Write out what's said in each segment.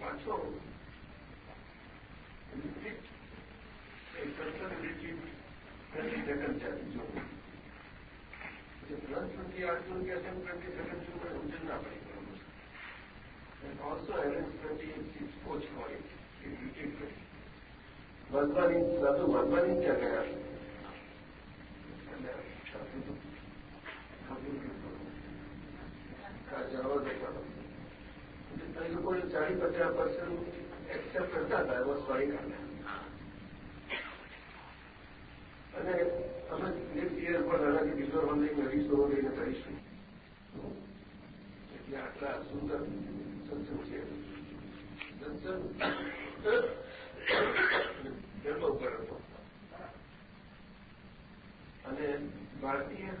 પાછો રિપીટ એ સત્સંગ રિપીટ પ્રતિ સેકન્ડ ચાલી જોવું ગ્રંથમાંથી અર્જુન આઠ પ્રતિ સેકન્ડ સુધી ઉજન ના પડી ગયું and also arrange 26 coach for it. It repeated. વધવાની સાધુ વધવાની ક્યાં ગયા જવા દેખાડો એ ચાલીસ પચાસ પર્સન્ટ એક્સેપ્ટ કરતા હતા સોરી કાઢ્યા અને અમે નેક્સ્ટ યર પણ આનાથી કિશોર મંદિર અઢીસો લઈને કરીશું. આટલા સુંદર સત્સંગ છે સત્સંગ ઉપર અને ભારતીય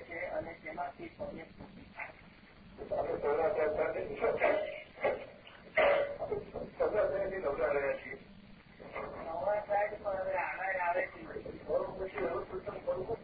છે અને તેમાંથી સૌને સ્મૃતિ થાય. આપણે નવરા રહ્યા છીએ નવરા સાઈડ પણ હવે આગળ આવે છે. બહુ પછી એવું પ્રથમ બહુ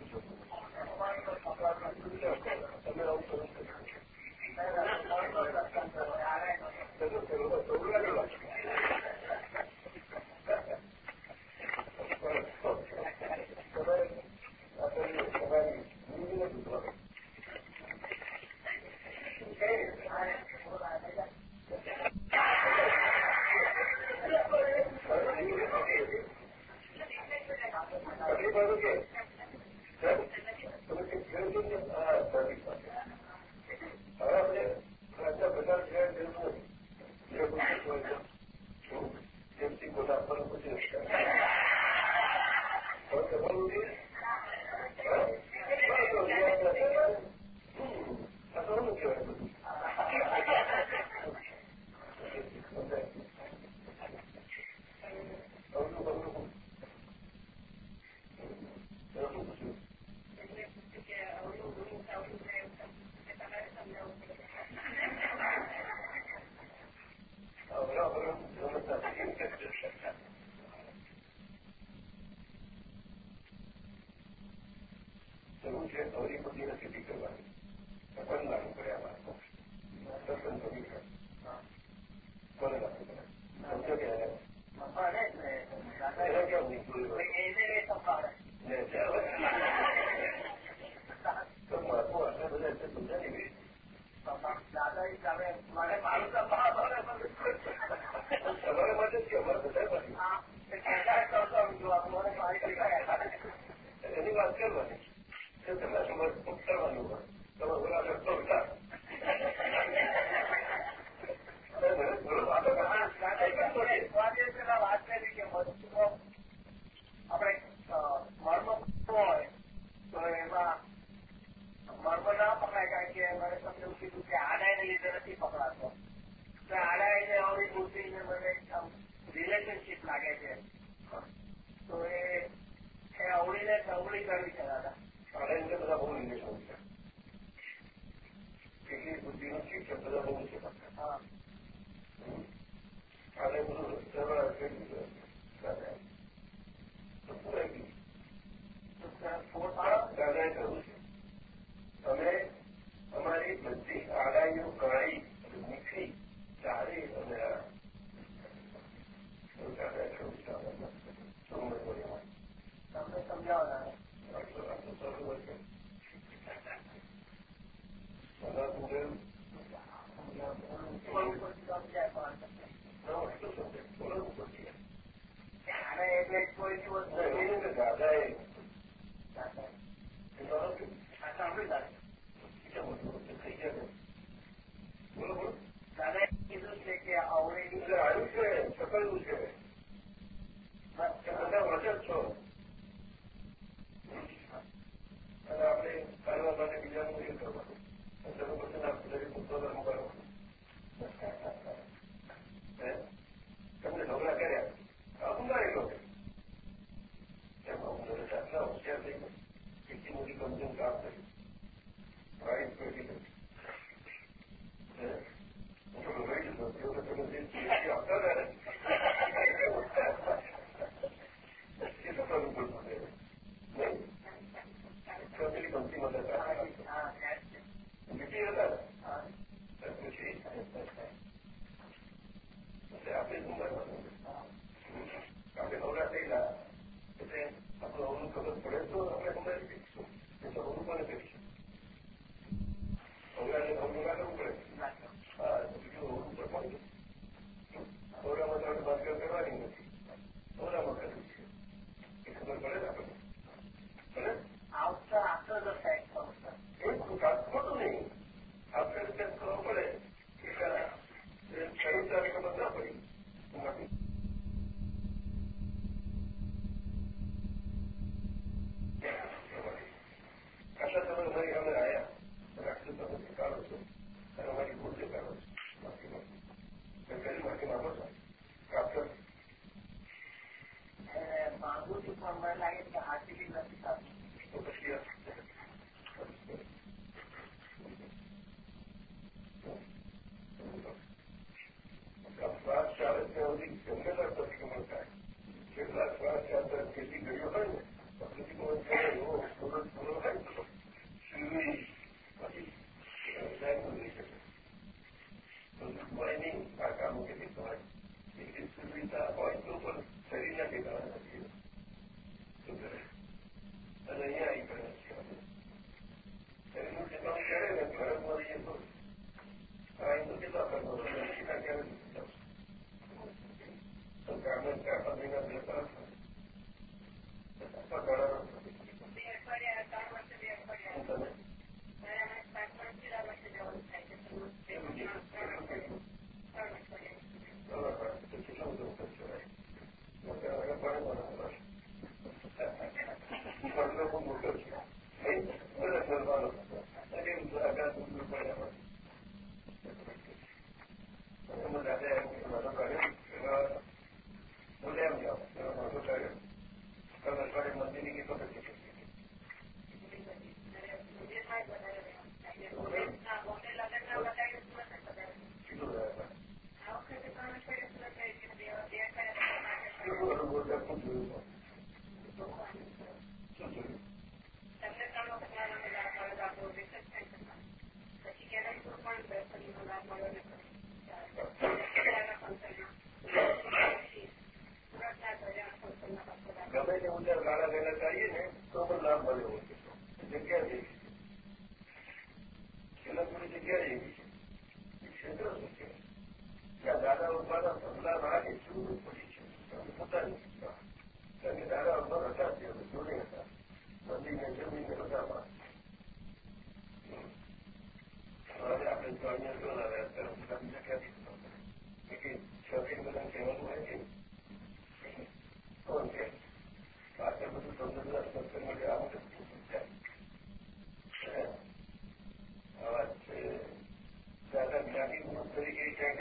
Thank you. think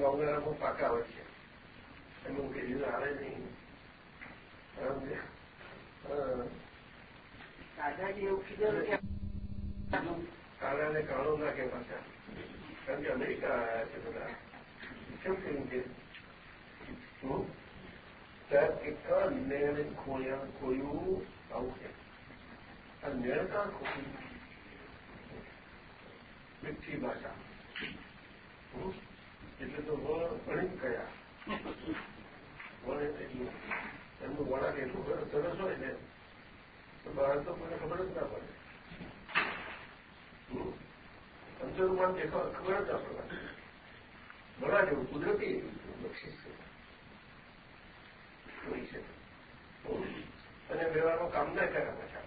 أنه لا ينفع كعبة المنكرين عليه على ذلك عرض لكن قتل كان في أمريكا تبدا شوف يمكن. ده كان نيرن كويا كويو أو كده. النيرن كان كويو بالتي باشا તો વણ અણી કયા વણ એમનું વળાક એટલું સરસ હોય ને, તો બહાર તો મને ખબર જ ના પડે. અંતરમાં દેખાવ, ખબર જ ના પડે. વળા જેવું કુદરતી બક્ષિસ છે. અને વ્યવહારનો કામ ના કર્યા પાછા.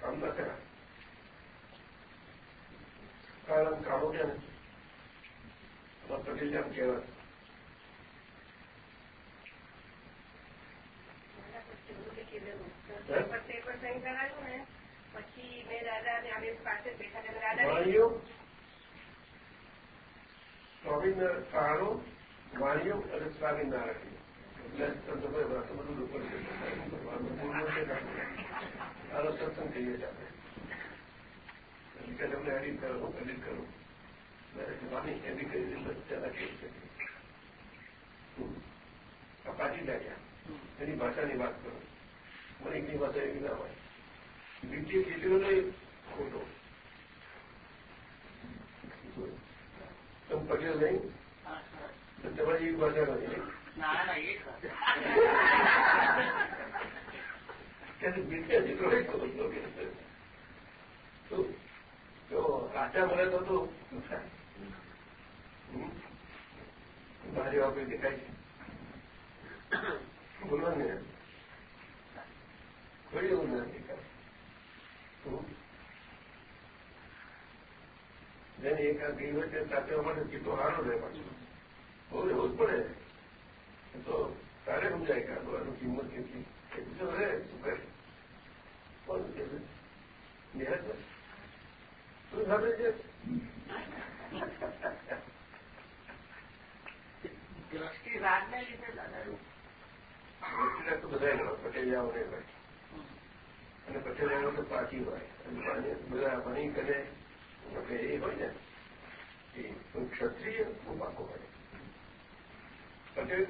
કામ ના કર્યા. કારણ કાળો છે ને એમ કહેવાય પછી મેં પાસે બેઠા દાદા સ્વામિનારાયણ અને સ્વામિનારાયણ એટલે તમે વાતો બધું લોકો આનો સત્સંગ કહીએ છીએ આપણે કે તમને એડિટ કરો એડિટ કરો આ પાછી લાગ્યા એની ભાષાની વાત. કરો મને એકની ભાષા એવી ના હોય બીજી કીધું નહીં ખોટો તમે પટેલ નહીં તમારી એવી ભાષા નથી તો રાજા મળે તો મારી વાપરી દેખાય છે? બોલો ને. કોઈ એવું ના દેખાય. જેને એક આ ગઈ હોય તે સાચવવા માટે કેટલો સારો રહે પાછું. બહુ રહેવું જ પડે. તો તારે સમજાય કે આનું કિંમત કેટલી. એ બીજો રહે, શું કરે? કોણ કે નિહાળ છે? દ્રષ્ટિ રાગને લીધે દાદા તો બધા ગણો પટેલિયાઓ ને હોય અને પટેલિયાઓ તો પાકી હોય. અને બધા ભણી કરે એટલે એ હોય ને એ ક્ષત્રિય બહુ પાકો હોય. પટેલ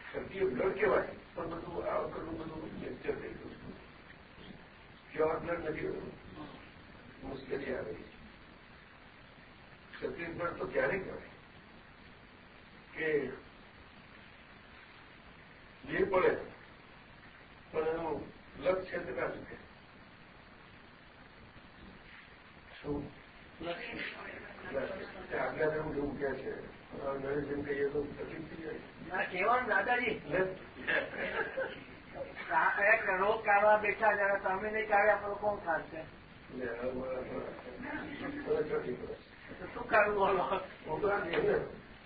ક્ષત્રિય બ્લડ કહેવાય પણ બધું આ વખતનું બધું લેક્ચર થઈ ગયું પ્યોર બ્લડ નથી હોતું મુશ્કેલી આવે. છે ક્ષત્રિય બ્લડ તો ક્યારે કહેવાય? કે જે પડે પણ એનું લક્ષ્ય ના ચૂકે શું? આજ્ઞાધર્મ જેવું કે છે. નરેશભાઈ કહીએ તો તકલીફ થઈ જાય. કહેવાનું દાદાજી. રોગ કાઢવા બેઠા જરા તમે નહીં કાઢ્યા પણ કોણ કાઢશે? એટલે હવે મારા બધા ચોટી પડે. તો શું કાઢવું બોલો?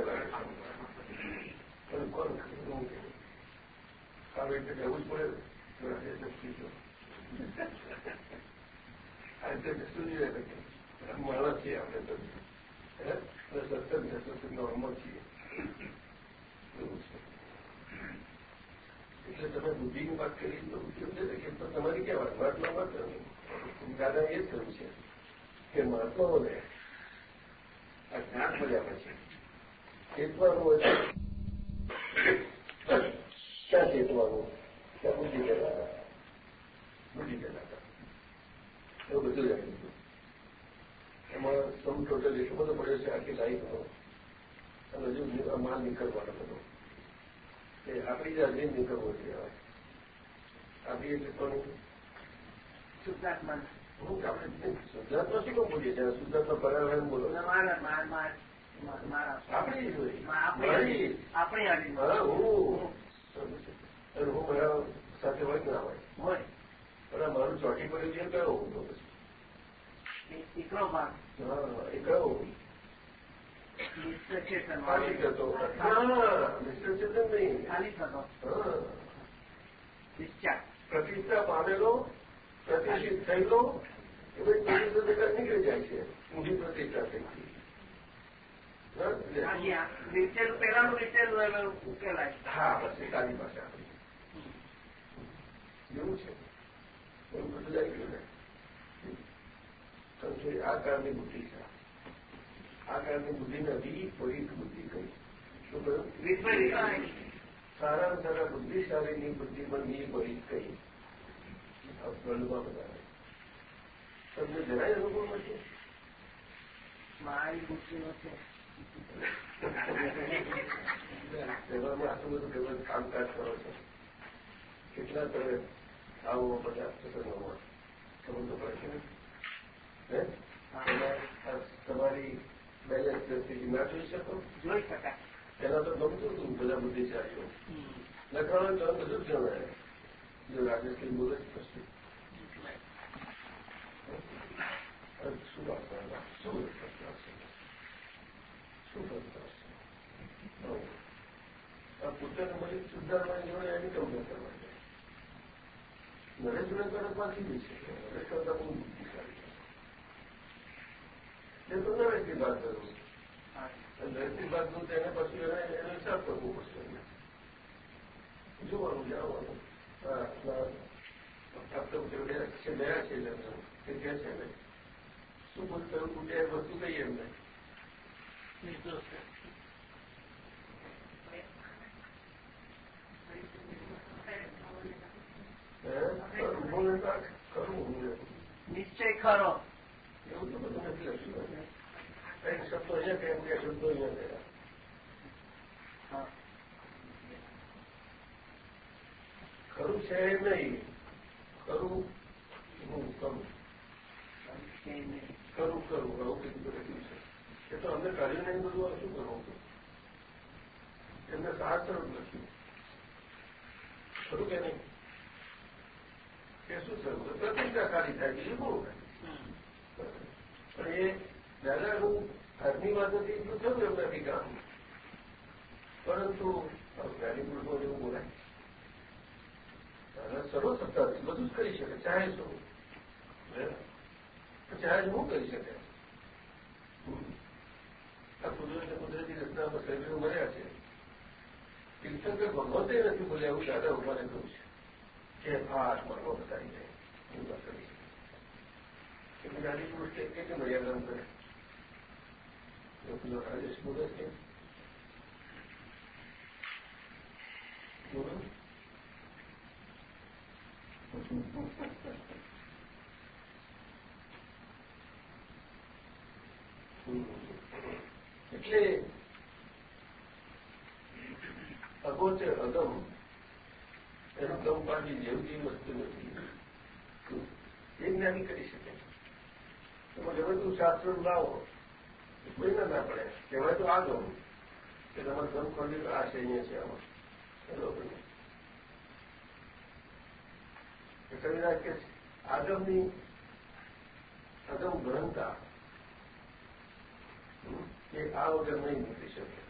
લાગે. પણ કોણ શું એટલે કહેવું જ પડે ને. આજે નથી જો. આજે જશું જ રહે કે માણસ છીએ આપણે તો સત્સંગ છે છીએ એવું છે એટલે તમે બુદ્ધિની વાત કરી તો કેવું છે કે તમારી ક્યાં વાત મહાત્મા વાત દાદા એ જ કહ્યું છે કે મહાત્માઓને આ જ્ઞાન મળ્યા પછી ચેતવાનું હોય ક્યાં ચેતવાનું? ક્યાં બુદ્ધિ કહેવાતા? બુદ્ધિ કહેવાતા. એવું બધું જાણી દીધું એમાં સમ ટોટલ એટલો બધો પડ્યો છે, આખી લાઈફનો અને હજુ માલ નીકળવાનો બધો. એ આપણી જ હાજરી નીકળવું જોઈએ આપણી એટલે પણ શુદ્ધાત્મા હું આપણે શુદ્ધાત્મા શું બોલીએ છીએ શુદ્ધાત્મા પર્યાવરણ બોલો મારા માર માર આપણી જ આપણી આપણી હું હું સાથે હોય કે ના હોય હોય પણ મારું ચોટી પડ્યું છે કયો હું તો પછી એકલો ભાગ હા એ કયો મિશ્ર ચેતન ખાલી જતો હા ચેતન નહીં ખાલી થતો હા પ્રતિષ્ઠા પામેલો પ્રતિષ્ઠિત થયેલો એ બધી પ્રતિષ્ઠા ભેગા નીકળી જાય છે ઊંધી પ્રતિષ્ઠા થઈ. ગઈ એટલે- હાજી હા ઉકેલાય બસ કાલી પાસે જેવું છે. એવું બધું જાય ગયું ને. આ કાળની બુદ્ધિ છે. આ બુદ્ધિ નથી વિપરીત બુદ્ધિ કહી શું કહ્યું? સારા સારામાં સારા બુદ્ધિશાળીની બુદ્ધિ પણ વિપરીત કઈ. આ વર્લ્ડમાં બધા. તમને જરાય અનુભવ નથી? મારી બુદ્ધિ છે. વ્યવહારમાં આટલું બધું કેવળ કામકાજ કરો છો. કેટલા તમે આવો બધા પ્રસંગોમાં? ખબર તો પડશે ને હે? તમારે બેલેન્સ દ્રષ્ટિથી ના જોઈ શકો. જોઈ શકાય. એના તો ગમતું હતું બધા બુદ્ધિશાળીઓ. લખવાનું તો બધું જ જણાય. જો રાજેશભાઈ બોલે જ પછી શું? વાત કરવા શું કરતા હશે શું કરતા હશે આ પુસ્તક મળી સુધારવાની જોડે એની કમ કરવાની. નરેશ જોડે કરે પાછી બી છે. નરેશ કરતા બહુ એ તો નરેશની વાત કરું નરેશની વાત કરું તેને પછી એને એનો હિસાબ કરવો પડશે. જોવાનું જાણવાનું. આપતો જોડે ગયા છે લગ્ન તે કહે છે ને. શું બોલ કયું કુટે વસ્તુ કહીએ એમને. નિશ્ચય ખરો. એવું તો બધું નથી લખ્યું કંઈક શબ્દો અહીંયા એમ કે અહીંયા ગયા હા. ખરું છે નહીં. ખરું, હું કરું કરું કરું આવું કીધું લખ્યું છે. એ તો અમને કાઢ્યું નહીં બધું શું કરવું? એમને એમને શાસ્ત્ર લખ્યું ખરું કે નહીં? કે શું થયું? પ્રતિજ્ઞા ખાલી થાય, બીજું બહુ એ દાદાનું આજની વાતોથી એટલું થયું એમ નથી કામ પરંતુ જ્ઞાની પુરુષો એવું બોલાય. દાદા સર્વસત્તાથી બધું જ કરી શકે, ચાહે શું ચાહે શું કરી શકે? આ કુદરત કુદરતી રચનામાં શરીરો મળ્યા છે. તીર્થંકર ભગવતે નથી બોલ્યા એવું દાદા ઉપાને કહ્યું છે. કે આ આત્માનો બતાવી જાય, એવું કરી છે. કે જ્ઞાની પુરુષ કેટલી મર્યાદા કરે પેલો રાજેશ બોલે છે બોલો એટલે અગોચર અગમ એનું ગમ પાડી જેવું જેવી વસ્તુ નથી એ જ્ઞાની કરી શકે ગમે તું શાસ્ત્ર લાવો. કોઈ ના પડે. કહેવાય તો આ ગમ કે તમારે ગમ ખોલી આ છે છે, આમાં. કવિરાજ કે આગમની આગમ ગ્રંથા એ આ વગર નહીં નીકળી શકે.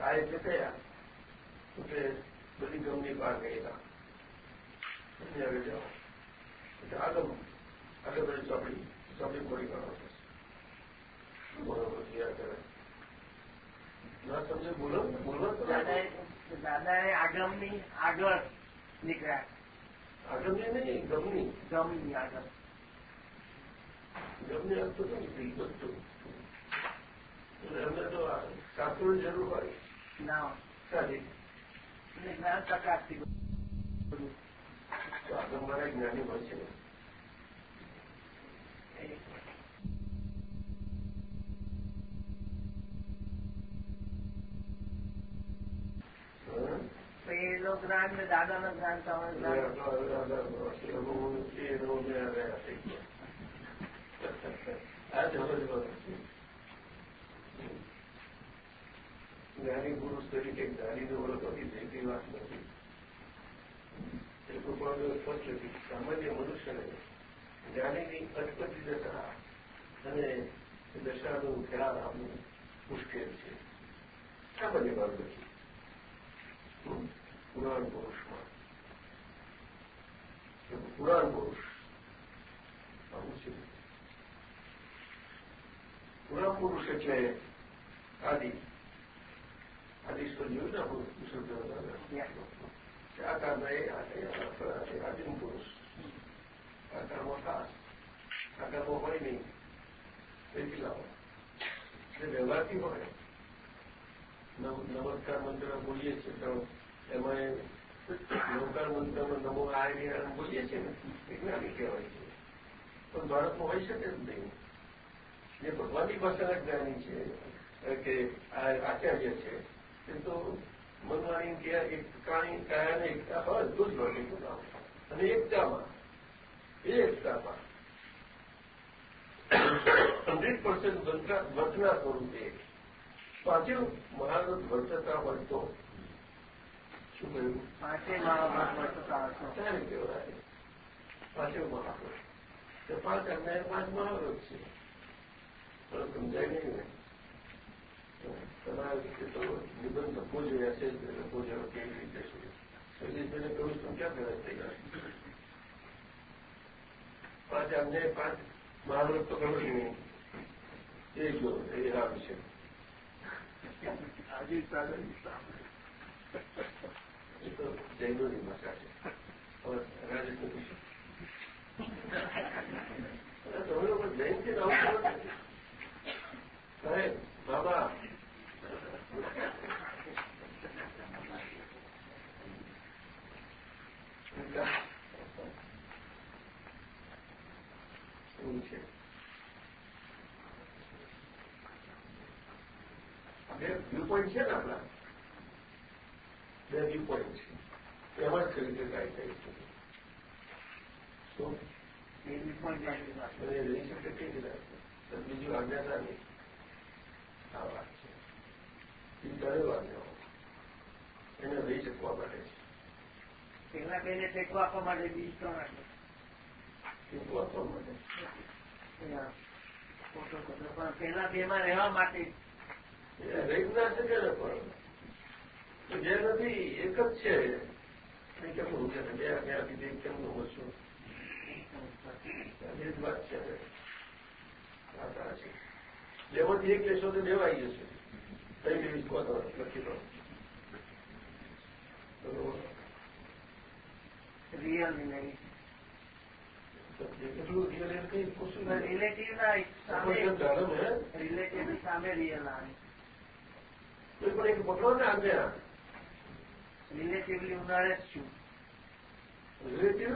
આ એટલે કયા એટલે બધી ગમની બહાર ગયેલા આગળ જાઓ એટલે આગમ આગળ બધી ચોપડી ચોપડી ખોલી કાઢો બરોબર તૈયાર કરે ના સમજે બોલો બોલો દાદાએ આગમની આગળ નીકળ્યા. આગમની નહીં ગમની. ગમની આગળ. ગમને અર્થ તો નીકળી બધું એમને તો શાસ્ત્રોની જરૂર હોય. ના. સારી જ્ઞાન તો આગળ મારા જ્ઞાની હોય છે. પેલો જ્ઞાન પુરુષ તરીકે જ્ઞાનીને ઓળખવાની જયતી વાત નથી. એ પણ સ્પષ્ટ હતી સામાન્ય મનુષ્યને જ્ઞાનીની અટપટી દશા અને દશાનું ખ્યાલ આવવું મુશ્કેલ છે સામાન્ય બાબત છે પુરાણ પુરુષમાં પુરાણ પુરુષ આવું છે પુરાણ પુરુષ એટલે આદિ આદિ સ્વર જોયું ને આપણું મુસલમાન આકારના એ આદિમ પુરુષ આકારમાં ખાસ આકારમાં હોય નહીં તેથી લાવો એટલે વ્યવહારથી હોય નમસ્કાર મંત્ર બોલીએ છીએ તો એમાં નમસ્કાર મંત્રમાં નમો આ બોલીએ છીએ ને વિજ્ઞાની કહેવાય છે પણ ભારતમાં હોઈ શકે જ નહીં જે ભગવાનની ભાષાના જ્ઞાની છે કે આચાર્ય છે એ તો મનવાણી ક્યાં એક કાણી કાયાને એકતા હોય તો જ ભગવાનનું અને એકતામાં એ એકતામાં હંડ્રેડ પર્સન્ટ વર્તના સ્વરૂપે પાંચે મહારત વર્તતા હોય તો શું કહ્યું? પાંચે વર્તતા ક્યારે કહેવાય. પાંચે મહાવ્રત તે પાંચ અન્યાય પાંચ મહાવ્રત છે. પણ સમજાય નહીં ને. તમારા રીતે તો નિબંધ લખવો જોઈએ હશે લખવો જોઈએ કેવી રીતે શું સંજીતભાઈને કહ્યું છું ક્યાં ફરજ થઈ ગયા? પાંચ અન્યાય પાંચ મહારત તો ખબર નહીં. એ જો એ રામ છે. આજે એ તો જૈનોની ભાષા છે. હવે તમે લોકો જૈન છે સાહેબ બાબા. એવું છે. બે વ્યૂ પોઈન્ટ છે ને આપણા? બે વ્યૂ પોઈન્ટ છે. એમાં જ ખરી શકાય થાય છે શું એવી પણ જાણવી વાત. અને રહી શકે કેવી રીતે બીજું આજ્ઞાતા નહીં. આ વાત છે. એ દરેક આજ્ઞાઓ એને રહી શકવા માટે છે. પહેલા બેને ટેકો આપવા માટે બીજ ત્રણ આપે. ટેકો આપવા માટે એના ફોટો ફોટો. પણ પેલા બે માં રહેવા માટે એ રહી જ ના શકે ને પણ તો જે નથી એક જ છે એ કેમ રૂકે છે બે આજ્ઞા આપી દે કેમ નું વસ્તુ એ જ વાત છે હવે. આ સાચી બેમાંથી એક લેશો તો દેવાઈ જશે કઈ લેવીશ કહો તો લખી દો બરોબર રિયલ નહીં એટલું રિલેટિવ રિલેટિવ સામે રિયલ આવે રિલેટિવલી ઉનાળે જ છું રિલેટિવ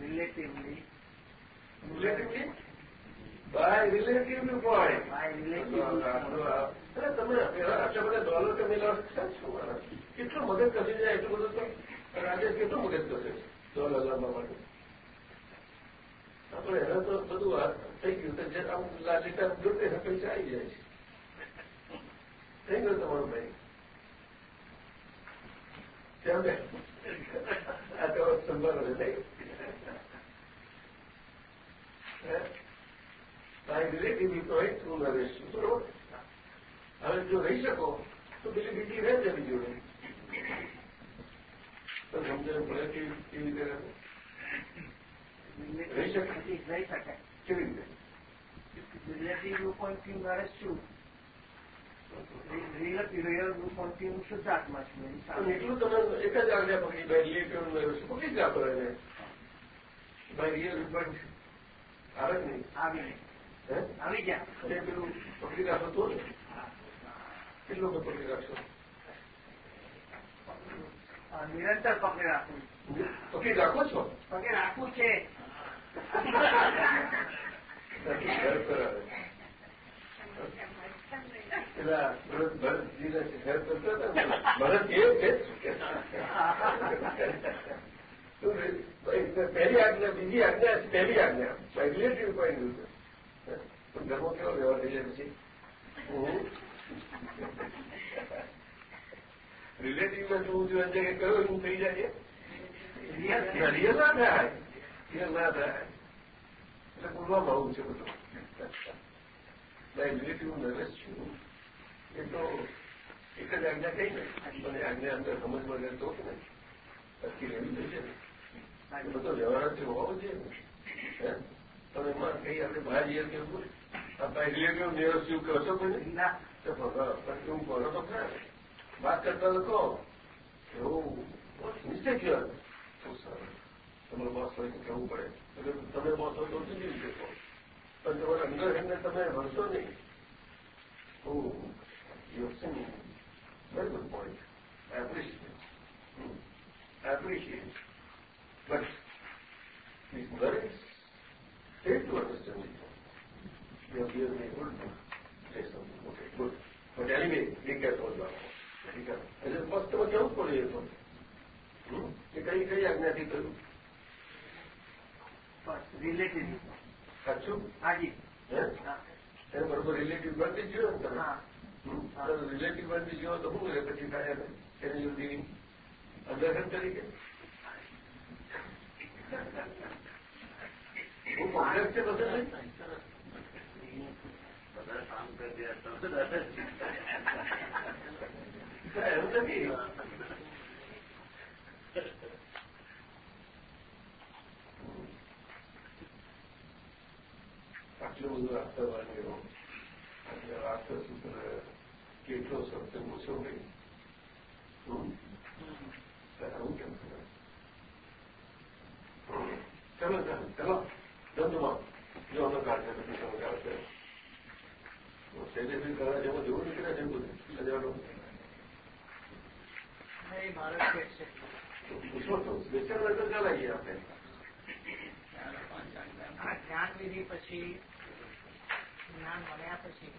રિલેટિવલી રિલેટિવલી રિલેટિવલી પણ બાય રિલેટિવ તમે આટલા બધા ડોલર લાવો શું કેટલું મદદ કરી જાય એટલું બધું રાજેશ કેટલું મદદ કરશે ડોલર લાવવા માટે આપણે એને તો બધું થઈ ગયું તો જે આમ લીટા જોતે પૈસા આવી જાય છે. થઈ ગયું તમારું ભાઈ. કેમ આ તો સંભાળો છે બાય રિલેટિવ પોઈન્ટ બરોબર? હવે જો રહી શકો, તો પેલી બીજી રહે છે બીજું તો સમજણ પડે કેવી રીતે રહે? રહી શકે રહી શકે કેવી રીતે રિલેટિવ વ્યૂ પોઈન્ટથી ઉનાળે જ છું રિયલ રિયલ વ્યૂ પોઈન્ટથી હું શુદ્ધાત્મા છું. એની પણ સામે એટલું તમે એક જ આજ્ઞા પકડી બાય રિલેટિવ પકડી જ આપો એને બાય રિયલ પોઈન્ટ આવે જ નહીં. આવી આવી ગયા. પેલું પકડી રાખો તો ને. કેટલું પકડી રાખશો? નિરંતર પકડી રાખું. પકડી રાખો છો? પકડી રાખવું છે. પેલા ભરત એ છે પહેલી આજ્ઞા બીજી આજ્ઞા પહેલી આજ્ઞા રિલેટિવ પોઈન્ટ પણ ધર્મો કેવો વ્યવહાર થઈ જાય પછી રિલેટિવમાં જોવું જોઈએ કે કયો એવું થઈ જાય રિયલ ના થાય. રિયલ ના થાય એટલે બોલવામાં આવું છે બધું ભાઈ હું નરેશ છું એ તો એક જ આજ્ઞા કહી ને મને આજ્ઞા અંદર સમજ મળે તો જ ને પછી રહેવી થશે ને એ બધો વ્યવહાર છે હોવો જોઈએ ને તમે એમાં કઈ આપણે બહાર જઈએ કેવું આ ભાઈ રિલેટિવ નિયરસ્ટ જેવું કહો છો કોઈને ના તો પણ એવું કરો તો ખરા. વાત કરતા તો કહો એવું નિશ્ચય કહેવાય બહુ સારું તમારો બોસ હોય કહેવું પડે તમે બોસ હો તો જુદી રીતે કહો પણ તમારા અંદર એમને તમે ભરશો નહીં Oh, very good point. I appreciate. Hmm. I appreciate. But it's very fair to understand it. You have given me good lesson. Okay, good. But anyway, be. એટલે સ્પષ્ટમાં કેવું પડે એ તો એ કઈ કઈ આજ્ઞાથી કહ્યું રિલેટિવ સાચું? હાજી હે? બરોબર રિલેટિવ બનતી જ ને તમે? રિલેટિવ બનતી જોયો તો શું કરે? પછી થાય એની જુદી અંદરખન તરીકે? હું કોમ્પ્લેક્સ છે બધું બધા કામ કરી દે તો એમ નથી. આસ્તરવાનીઓ અને આસ્તર સૂત્ર કેટલો સત્ય ઓછો નહીં. આવું કેમ કરે ચલો ચાલો ચલો. ધંધમાં જો અમે કાઢશે નથી સમજ આવશે શૈલેષભાઈ કરવા જેવું જેવું નીકળે છે. બધું છે. પૂછો તો. બેચર નજર ચલાવીએ આપણે. આ જ્ઞાન વિધિ પછી જ્ઞાન મળ્યા પછી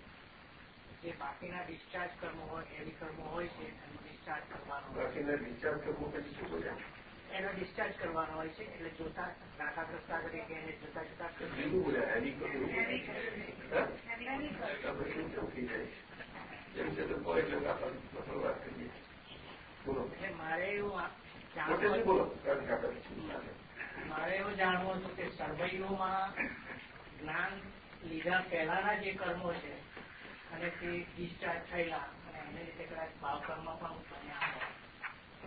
જે બાકીના ડિસ્ચાર્જ કર્મો હોય એવી કર્મો હોય છે એનો ડિસ્ચાર્જ કરવાનો હોય ડિસ્ચાર્જ કર્મો પછી શું બોલ્યા એનો ડિસ્ચાર્જ કરવાનો હોય છે એટલે જોતા દાખલા પ્રસ્તા તરીકે એને જોતા જોતા. બોલ્યા થઈ જાય. જેમ છે તો કોઈ એટલે આપણે વાત કરીએ. બોલો. એટલે મારે એવું જાણવું બોલો? મારે એવું જાણવું હતું કે સર્વૈયોમાં જ્ઞાન લીધા પહેલાના જે કર્મો છે અને તે ડિસ્ચાર્જ થયેલા અને એને લીધે કદાચ ભાવ કર્મ પણ બન્યા હોય.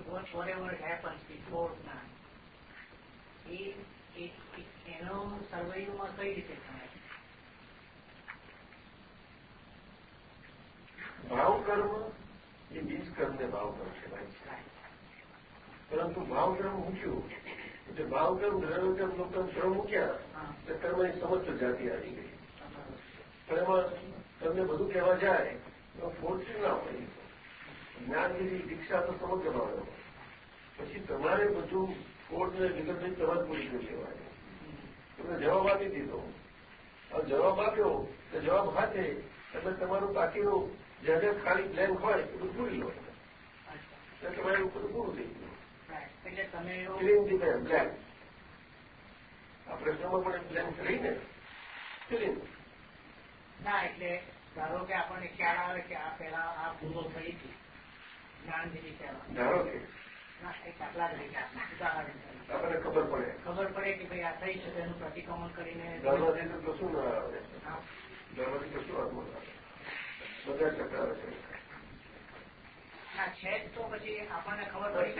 What whatever happens before જ્ઞાન એ એ- એ- એનો સર્વૈયોમાં કઈ રીતે થાય? ભાવ કર્મ એ બીજ કર્મને ભાવ કર્મ કહેવાય છે. પરંતુ ભાવ કર્મ મૂક્યું એટલે ભાવ કર્મ ધર્મ કર્મ લોકો કર્મ મૂક્યા હા. એટલે કર્મની સમસ્ત જાતિ આવી ગઈ. પણ એમાં તમને બધું કહેવા જાય તો ફોર્ચ્યુન ના હોય. જ્ઞાન વિધિ દીક્ષા તો સમગ્રમાં હોય પછી તમારે બધું કોર્ટને વિગતની તમારે પૂરી કરી લેવાની. તમને જવાબ આપી દીધો. હવે જવાબ આપ્યો, તો જવાબ હાથે તમે તમારું બાકીનું જ્યાં જ્યાં ખાલી બ્લેન્ક હોય, એ બધું પૂરી લો. એટલે તમારે ઉપર પૂરું થઈ ગયું. પ્લેન ક્લીન ધી બ્લેન્ક આ પ્રશ્નમાં પણ બ્લેન્ક રહીને ક્લીન ના એટલે ધારો કે આપણને ખ્યાલ આવે કે આ પેલા આ ભૂલો થઈ હતી. જ્ઞાન વિધિ ધારો કે. આપણને ખબર પડે. ખબર પડે કે ભાઈ આ થઈ તો એનું પ્રતિક્રમણ કરીને ધર્મથી તો શું ના આવે? ધર્મથી તો શું ના બધા ચક્રાવે છે. છે જ તો પછી આપણને ખબર પડી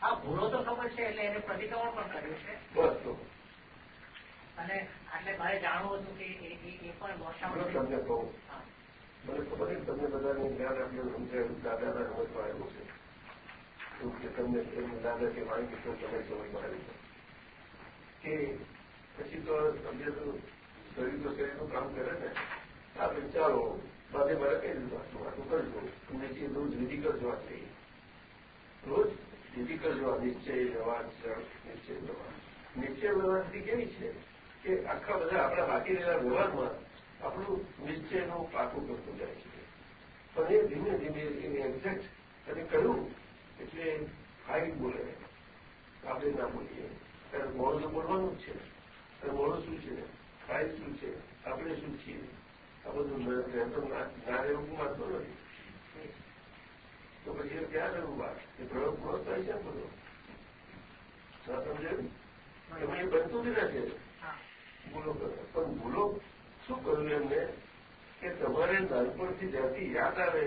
આ ભૂલો તો ખબર છે એટલે એને પ્રતિક્રમણ પણ કર્યું છે. બસ તો. અને એટલે મારે જાણવું હતું કે એ પણ તમને કહું મને ખબર છે તમને બધાને જ્ઞાન આપ્યું સમજાયું દાદાના સમજમાં આવ્યું છે. શું કે તમને એમ દાદા કે મારી તો તમે સમજમાં આવ્યું કે પછી તો તબિયત શરીર તો શરીરનું કામ કરે ને આ ચાલો બાદે મારે કઈ દીધું વાંચું વાતું કરજો? તમને જે રોજ વિધિ કરજો આટલી રોજ વિધિ કરજો આ નિશ્ચય વ્યવહાર નિશ્ચય વ્યવહાર. નિશ્ચય વ્યવહારથી કેવી છે? કે આખા બધા આપણા બાકી રહેલા વ્યવહારમાં આપણું નિશ્ચયનું પાકું કરતું જાય છે. પણ એ ધીમે ધીમે એને એક્ઝેક્ટ અને કહ્યું એટલે ફાઇટ બોલે. આપણે ના બોલીએ. ત્યારે મોડું તો બોલવાનું જ છે. અને મોડું શું છે? ફાઇલ શું છે? આપણે શું છીએ? આ બધું ન- રહેવું માનતો નથી. તો પછી એ ક્યાં રહેવું વાત એ પ્રયોગ પૂરો થાય છે બધો? સમજાયું એમાં એ બનતું જ નથી. ભૂલો કરે. પણ ભૂલો શું કહ્યું એમને? કે તમારે નાનપણથી જ્યાંથી યાદ આવે,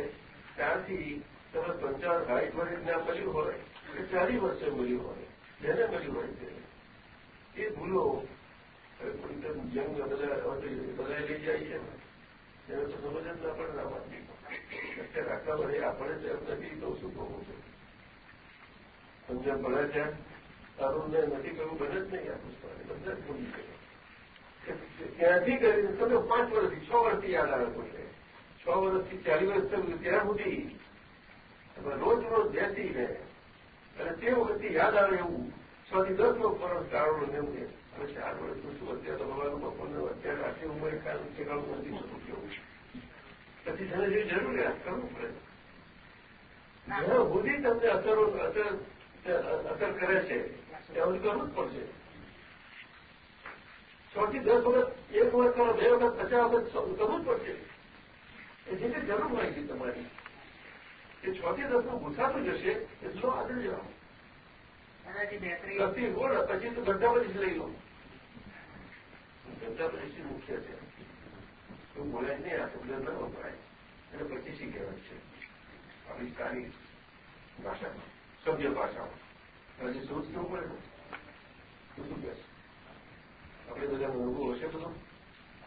ત્યાંથી તમે પંચાવન સાઠ વર્ષ ના મળ્યું હોય, કે ચાલી વર્ષે મળ્યું હોય, જેને મળ્યું હોય તેને એ ભૂલો જંગ બધા લઈ જાય છે. એને તો સમજ જ ના પડે ના વાતની અત્યારે આટલા વડે આપણે જ એમ નથી તો શું કહું છું? સમજણ પડે છે? તારું નથી કરવું બને જ નહીં આ પુસ્તક બધા જ ભૂલી ગયો. ત્યાંથી કરીને તમે પાંચ વર્ષથી, છ વર્ષથી યાદ આવે પડશે છ વર્ષથી ચાલી વર્ષ થયું ત્યાં સુધી. તમે રોજ રોજ બેસીને, અને તે વખતથી યાદ આવે એવું, છ થી દસ નો વર્ષ કારણો લેવું હવે ચાર વર્ષનું શું, અત્યારે ભગવાન બપોરને અત્યારે આટલી ઉંમરે કામ શીખવાનું નથી થતું કેવું પછી તમે જે જરૂરિયાત કરવું પડે. જ્યાં સુધી તમને અસરો, અસર અસર કરે છે, ત્યાં સુધી કરવું જ પડશે. છ થી દસ વખત એક વખત કરો બે વખત પચાસ વખત કરવું જ પડશે એ જે તે જરૂર હોય છે તમારી. એ છ દસમાં ગુસાતું જશે એટલો આગળ જાઓ. કથી બોલ પછી તો બધા પછી લઈ લો. પછી મુખ્ય છે. તો બોલાય નહીં આ શબ્દ ન વપરાય. અને પછી શી કહેવાય છે? આપણી સારી ભાષામાં સભ્ય ભાષામાં. હજી શું થવું પડે તો શું કહેશે? આપણે બધા અનુભવ હશે બધો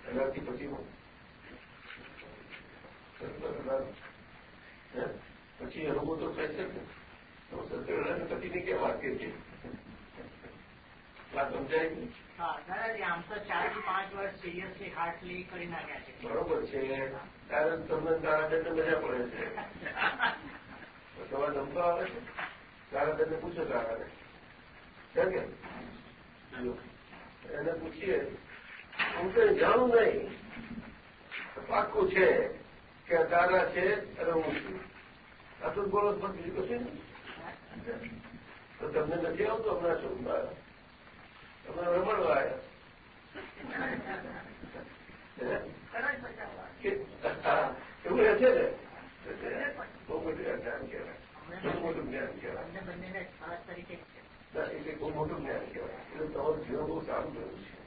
અઢારથી પછીનો પછી અનુભવ તો થાય છે ને તો સત્તર અઢાર પછીની કેમ વાત કરીએ વાત સમજાય ગઈ દાદાજી આમ તો ચારથી પાંચ વર્ષ સિરિયસલી હાર્ટલી કરી નાખ્યા છે બરોબર છે કારણ તમને તારા બેનને મજા પડે છે તમારે નંબર આવે છે તારા તમને પૂછો તારા છે કે એને પૂછીએ, હું તો જાણું નહીં પાક્કું છે કે દાદા છે અને હું છું. જ બોલો પણ બીજું કશું તો તમને નથી આવતું હમણાં શું? તમે રમણવા એવું રહે છે ને? બહુ મોટું જ્ઞાન કહેવાય. બહુ મોટું જ્ઞાન કહેવાય. એટલે બહુ મોટું જ્ઞાન કહેવાય. એટલે તમારું જીવન બહુ સારું ગયું છે.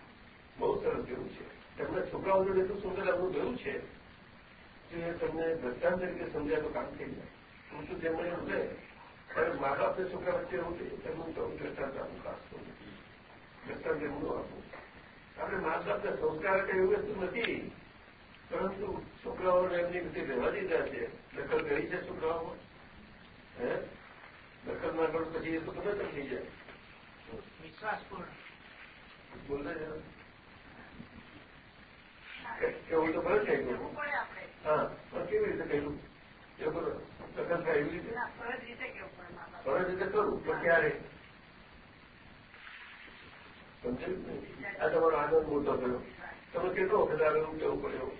બહુ સરસ ગયું છે. તેમના છોકરાઓ જોડે એટલું સુંદર એમનું ગયું છે કે તમને દ્રષ્ટાંત તરીકે સમજાય કામ થઈ જાય. હું શું જેમ એમ ત્યારે મા બાપને છોકરા વચ્ચે એવું છે એમનું તો દ્રષ્ટાંત આપું, ખાસ કરું દ્રષ્ટાંત એમનું આપું. આપણે મા બાપના સંસ્કાર કે એવું વસ્તુ નથી. પરંતુ છોકરાઓને એમની રીતે રહેવા દીધા છે નકલ કરી છે છોકરાઓમાં. હે? દખલ ના કરો પછી એ તો તમે થઈ જાય વિશ્વાસપૂર્ણ તો બસ થઈ પણ કેવી રીતે કહ્યું? એ બોલો ફરજ રીતે કરું, પણ ક્યારે? સમજાયું ને? આ તમારો આનંદ મોટો થયો. તમે કેટલો વખત આગળ જવું પડ્યો?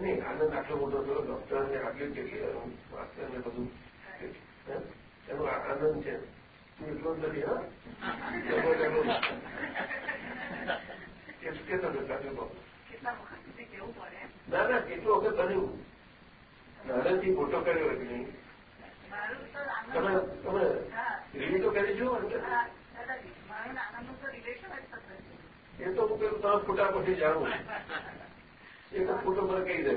નહીં આનંદ આટલો મોટો થયો, ડોક્ટરને આટલી કેટલી માસ્ટર ને બધું? એનો આનંદ છે. તું એટલો જ નથી હા? એનો એનો એ કેટલો સાચું કેટલા વખત કેવું પડે? ના ના કેટલો વખત બન્યું. નાનેથી મોટો કર્યો કે નહીં? તમે તમે હા. તો કરી જુઓ એ તો હું પેલું તમે ફોટા પછી જાણું. એ તો ફોટો મને કહી દે.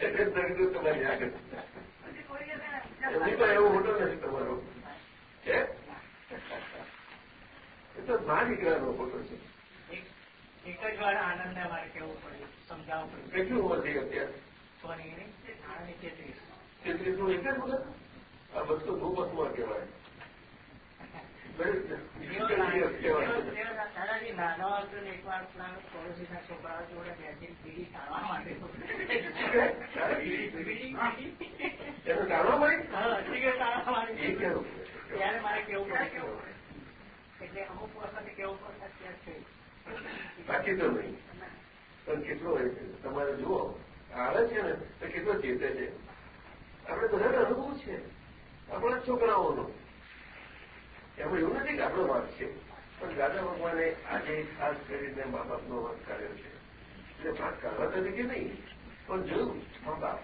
એટલે જ દર્દી તમારી આગળ. એમની તો એવો ફોટો નથી તમારો છે એ તો મા દીકરાનો ફોટો છે. એક જ વાર આનંદને મારે કેવું પડ્યું સમજાવવું પડ્યું કેટલી ઉંમર થઈ અત્યારે? સોની તેત્રીસનું એક જ વખત? આ બધું ભૂમતમાં કહેવાય બીજું કઈ દિવસ કહેવાય દાદાજી નાનો ને કેવું પડે એટલે છે બાકી તો નહીં. પણ કેટલો હોય છે? તમારે જુઓ. આવે છે ને? તો કેટલો ચેતે છે? આપણે બધાને અનુભવ છે. આપણા છોકરાઓનો. એમાં એવું નથી કે આપણો વાંક છે. પણ દાદા ભગવાને આજે ખાસ કરીને મા બાપનો વાંક કાઢ્યો છે. એટલે વાંક કાઢવા તરીકે નહીં, પણ જોયું મા બાપ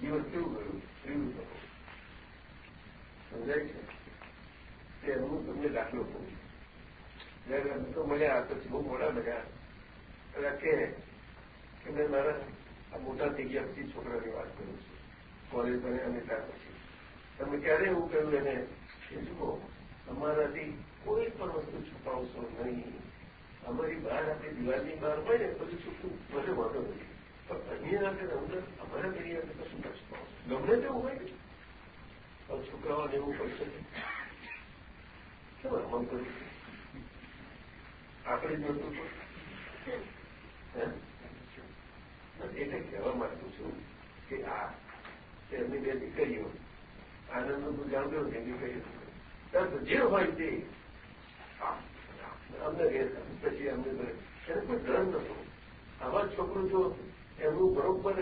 જીવન કેવું ગયું, કેવું થયું સમજાય છે? તે હું તમને દાખલો કહું. જયારે તો મળ્યા પછી બહુ મોડા મળ્યા. એટલે કે કે મેં મારા આ મોટા થઈ ગયા પછી છોકરાની વાત કરું છું. કોલેજ ભણ્યા અને ત્યાર પછી. તમે ક્યારે એવું કહ્યું એને? જુઓ અમારાથી કોઈ પણ વસ્તુ છુપાવશો નહીં. અમારી બહાર આપણી દિવાલની બહાર હોય ને બધું છૂટું. મને વાંધો નથી. પણ અહીંયા આગળ અંદર અમારા ઘરની અંદર કશું ના છુપાવશો. ગમે તેવું હોય ને. છોકરાઓને એવું પડશે કેમ અમલ કરું આપણે જ નતું એટલે કહેવા માંગુ છું કે આ, એમની બે દીકરીઓ આનંદ તું જાણતો ને દીકરીઓ જે હોય તે અમને પછી અમને એને કોઈ ડર નતો આવા છોકરું જો એનું બરોબર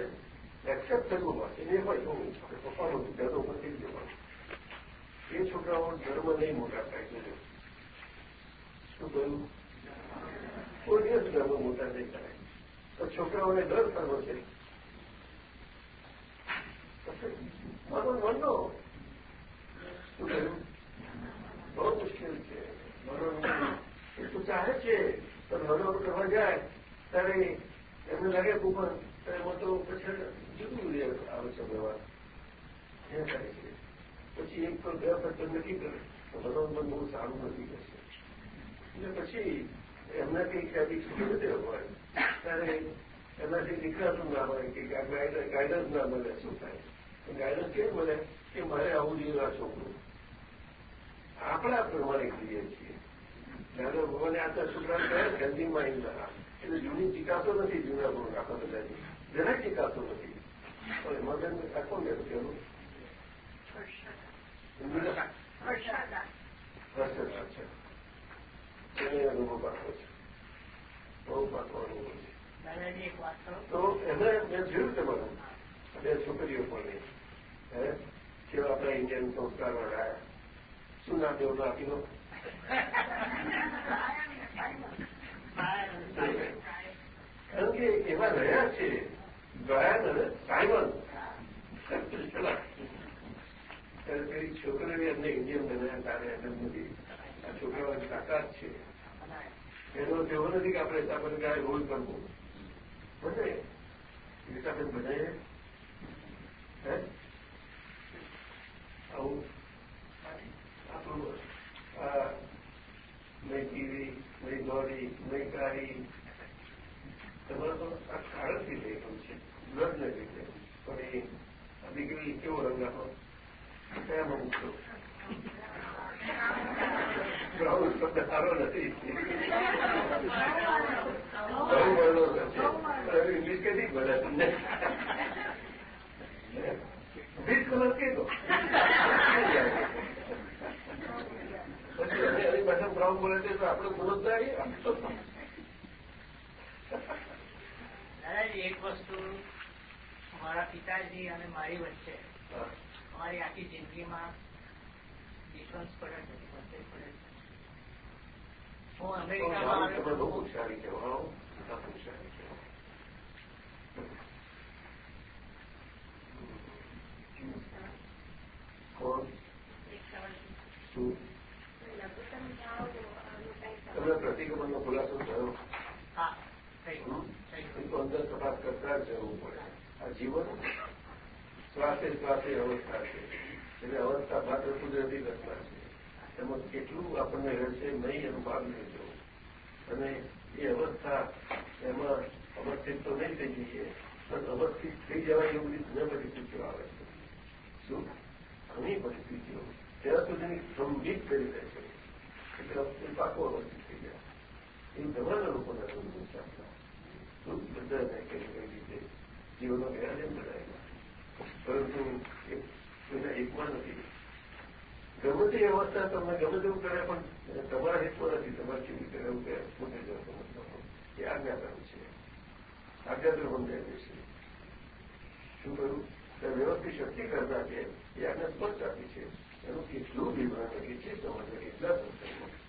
એક્સેપ્ટ થયું હોય, એને હોય તો પપ્પાનું ડર ઉપરથી જવાનું એ છોકરાઓ ધર્મ નહીં મોટા થાય છે. શું કહ્યું? કોઈ દિવસ ધર્મ મોટા નહીં થાય. તો છોકરાઓને ડર થવો છે. મારો મનનો શું કહ્યું? બહુ મુશ્કેલ છે. એ તો ચાહે છે તો મનો કરવા જાય, ત્યારે એમને લાગે કુપન ત્યારે મોટો પછી જુદું આવે છે વ્યવહાર. એ થાય છે. પછી એક તો બે પ્રચંડ નક્કી કરે, તો મનોરંજન બહુ સારું નથી કરશે એટલે પછી એમના કંઈક ક્યાંથી છૂટી નથી હોય. ત્યારે એનાથી નીકળાતું ના હોય કે ગાઈડન્સ ના મળે શું થાય? ગાઈડન્સ કેમ મળે? કે મારે આવું આ છોકરું. આપણા પ્રમાણે કહીએ છીએ. દાદા ભગવાને આ તો છોકરા કયા હેલ્ધી માઇન્ડ એટલે જૂની ચીકાતો નથી જૂના ગુણ આપણા બધાની. જરાય ચીકાતો નથી. પણ એમાં બેન આખો ને પેલું છે. અનુભવ પાકો છે. બહુ પાકો અનુભવ છે. કહું તો એને મેં જોયું તમારું બે છોકરીઓ પણ હે? કેવા આપણા ઇન્ડિયન સંસ્કાર વાળા શું નામ દેવું આપી દો કારણ કે એવા રહ્યા છે અને સાયમન. પેલી છોકરીઓને એમને ઇન્ડિયન બનાવ્યા તારે એમ નથી આ છોકરાઓની તાકાત છે. એનો એવો નથી કે આપણે હિસાબે ગાય રોલ કરવું. બને. હિસાબે બનાવીએ. હે? આવું આ નહીં પીવી નહીં દોડી નહીં કાઢી. તમારે આ કાળથી થઈ છે બ્લડ નથી લીધે પણ એ દીકરી કેવો રંગ આપો? કયામાં મૂકશો બ્રાઉન શબ્દ સારો નથી. બહુ બળો છે. ઇંગ્લિશ કેથી બોલે તમને? વીસ કલર કે દો પછી અમે બ્રાઉન બોલે છે તો આપણે સમજદારી દાદાજી એક વસ્તુ મારા પિતાજી અને મારી વચ્ચે. અમારી આખી જિંદગીમાં ડિફરન્સ પડે છે વચ્ચે પડે છે. હું અમેરિકામાં કોણ? શું? તમને પ્રતિક્રમણનો ખુલાસો થયો. તો અંદર તપાસ કરતા જ જવું પડે. આ જીવન શ્વાસે શ્વાસે અવસ્થા છે. એટલે અવસ્થા માત્ર કુદરતી ઘટના છે. એમાં કેટલું આપણને રહેશે નહીં એનું ભાગ લેજો અને એ અવસ્થા એમાં અવસ્થિત તો નહીં થઈ જઈએ પણ અવસ્થિત થઈ જવાય એવું બધી ઘણી પરિસ્થિતિઓ આવે છે. શું? ઘણી પરિસ્થિતિઓ ત્યાં સુધીની ગંભીર કરી દે છે. એટલે પાકો અવસ્થિત તમારા છે પરંતુ એક કોઈના નથી ગમે તે અવસ્થા તમને ગમે કરે તમારા નથી તમારે કેવી રીતે એવું કે પોતે જ સમજવાનો એ આજ્ઞાકારું છે આજ્ઞાકાર બંધાય છે શું કહ્યું વ્યવસ્થિત શક્તિ કરતા છે એ આપણે સ્પષ્ટ આપી છે એનું કેટલું વિવરણ કેટલી સમજ કેટલા સંસ્કૃતિઓ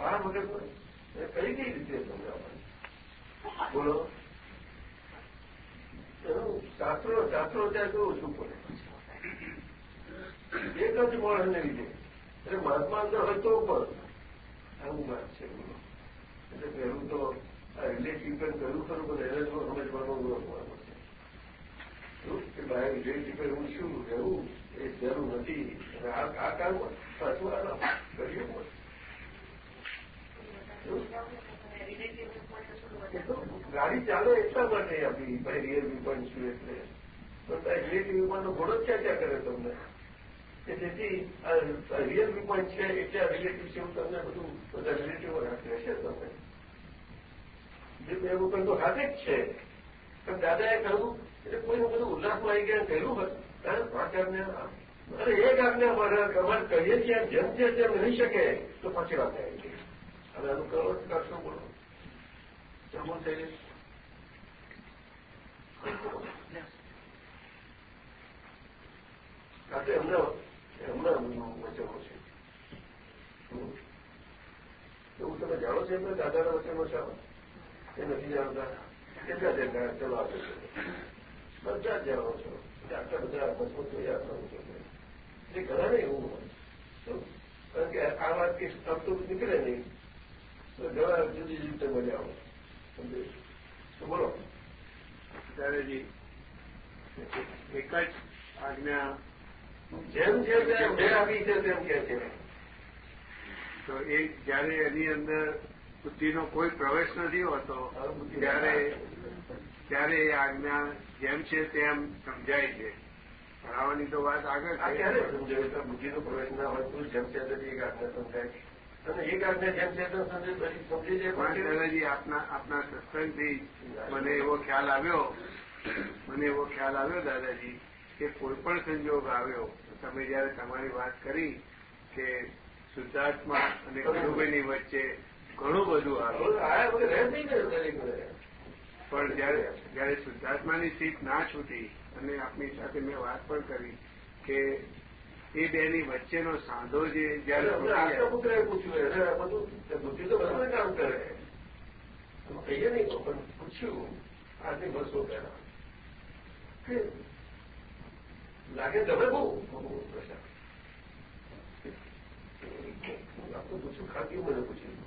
આ વગર કઈ કઈ રીતે સમજાવવાની બોલો. શાસ્ત્રો શાસ્ત્રો ત્યાં કેવું ઓછું પડે. એક જ માણસને લીધે. એટલે મહાત્મા અંદર હોય તો પણ આવું વાત છે. એટલે પહેલું તો આ રિલેટિવ કર્યું ખરું, પણ એને જ સમજવાનો ઓળખવાનું છે. કે ભાઈ રિલેટિવ હું શું રહેવું? એ જરૂર નથી. અને આ કામ પાછું આ કર્યું ગાડી ચાલે એટલા માટે આપી ભાઈ રિયલ વ્યૂ પોઈન્ટ શું એટલે. પણ રિલેટિવ વ્યૂમાં તો ઘોડો ક્યાં ક્યાં કરે તમને? કે જેથી રિયલ વ્યૂ પોઈન્ટ છે એટલે આ રિલેટિવ છે એવું તમને બધું બધા રિલેટિવો રહેશે તમને. જે એવું કંઈ તો હાથે જ છે. પણ દાદાએ કહ્યું, એટલે કોઈનું બધું ઉલ્લાસમાં આવી ગયા કહ્યું હોત. કારણ પાંચ આજ્ઞા અરે એક આજ્ઞા અમારે અમારે કહીએ છીએ જેમ છે તેમ રહી શકે, તો પાછી વાત આવી ગઈ હવે આનું કરો કરશો બોલો. જમો થઈ કાકે હમણાં હમણાં વચનો છે. એવું તમે જાણો છો એમને? દાદાના વચનો છે? એ નથી જાણતા. કેટલા જગ્યા ચલો આપે છે. બધા જ જાણો છો. આટલા બધા મજબૂત થઈ આપવાનું છે. એ ઘણા નહીં એવું કારણ કે આ વાત કે શબ્દો નીકળે નહીં. તો ઘણા જુદી રીતે મજા આવે તો બોલો. દાદાજી એક જ આજ્ઞા જેમ જેમ આપી છે તેમ કે છે. તો એ જયારે એની અંદર બુદ્ધિનો કોઈ પ્રવેશ નથી હોતો ત્યારે ત્યારે એ આજ્ઞા જેમ છે તેમ સમજાય છે. ભણાવવાની તો વાત આગળ છે. બુદ્ધિનો પ્રવેશ ના હોય તો જેમ છે તેમ એક આજ્ઞા સમજાય અને એક આજ્ઞા જેમ છે તેમ સમજે પછી સમજી જાય દાદાજી આપના આપના સત્સંગથી મને એવો ખ્યાલ આવ્યો મને એવો ખ્યાલ આવ્યો દાદાજી કે કોઈ પણ સંજોગ આવ્યો તમે જયારે તમારી વાત કરી કે શુદ્ધાત્મા અને ગુરુબેની વચ્ચે ઘણું બધું આવ્યું. પણ જયારે જયારે શુદ્ધાત્માની સીટ ના છૂટી અને આપની સાથે મેં વાત પણ કરી કે એ બેની વચ્ચેનો સાંધો જે જયારે અરે તૂટી અમને જાય. પુત્રએ પૂછ્યું અરે આ બધું તે બુદ્ધિ તો બરાબર કામ કરે. એમ કહીએ નહીં તો પણ પૂછ્યું આજની વર્ષો પહેલા. કે લાગે ગમે બહુ બહુ પ્રશ્ન આપણે પૂછ્યું ખાતી મને પૂછ્યું.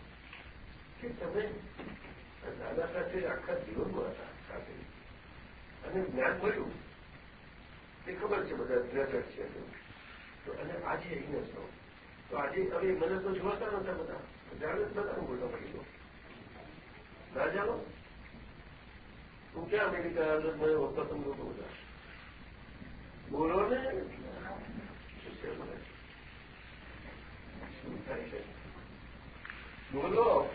કે તમે આ દાદા સાથે આખા જીવનમાં હતા સાથે. અને જ્ઞાન મળ્યું. એ ખબર છે બધા દ્રઢ છે. તો અને આજે અહીં છો તો આજે હવે મને તો જોતા નતા બધા. જાણે જ બધા મોટા પડી ગયો. ના જાણો હું ક્યાં અમેરિકા મને વખત લોકો બધા. બોલો ને. બોલો.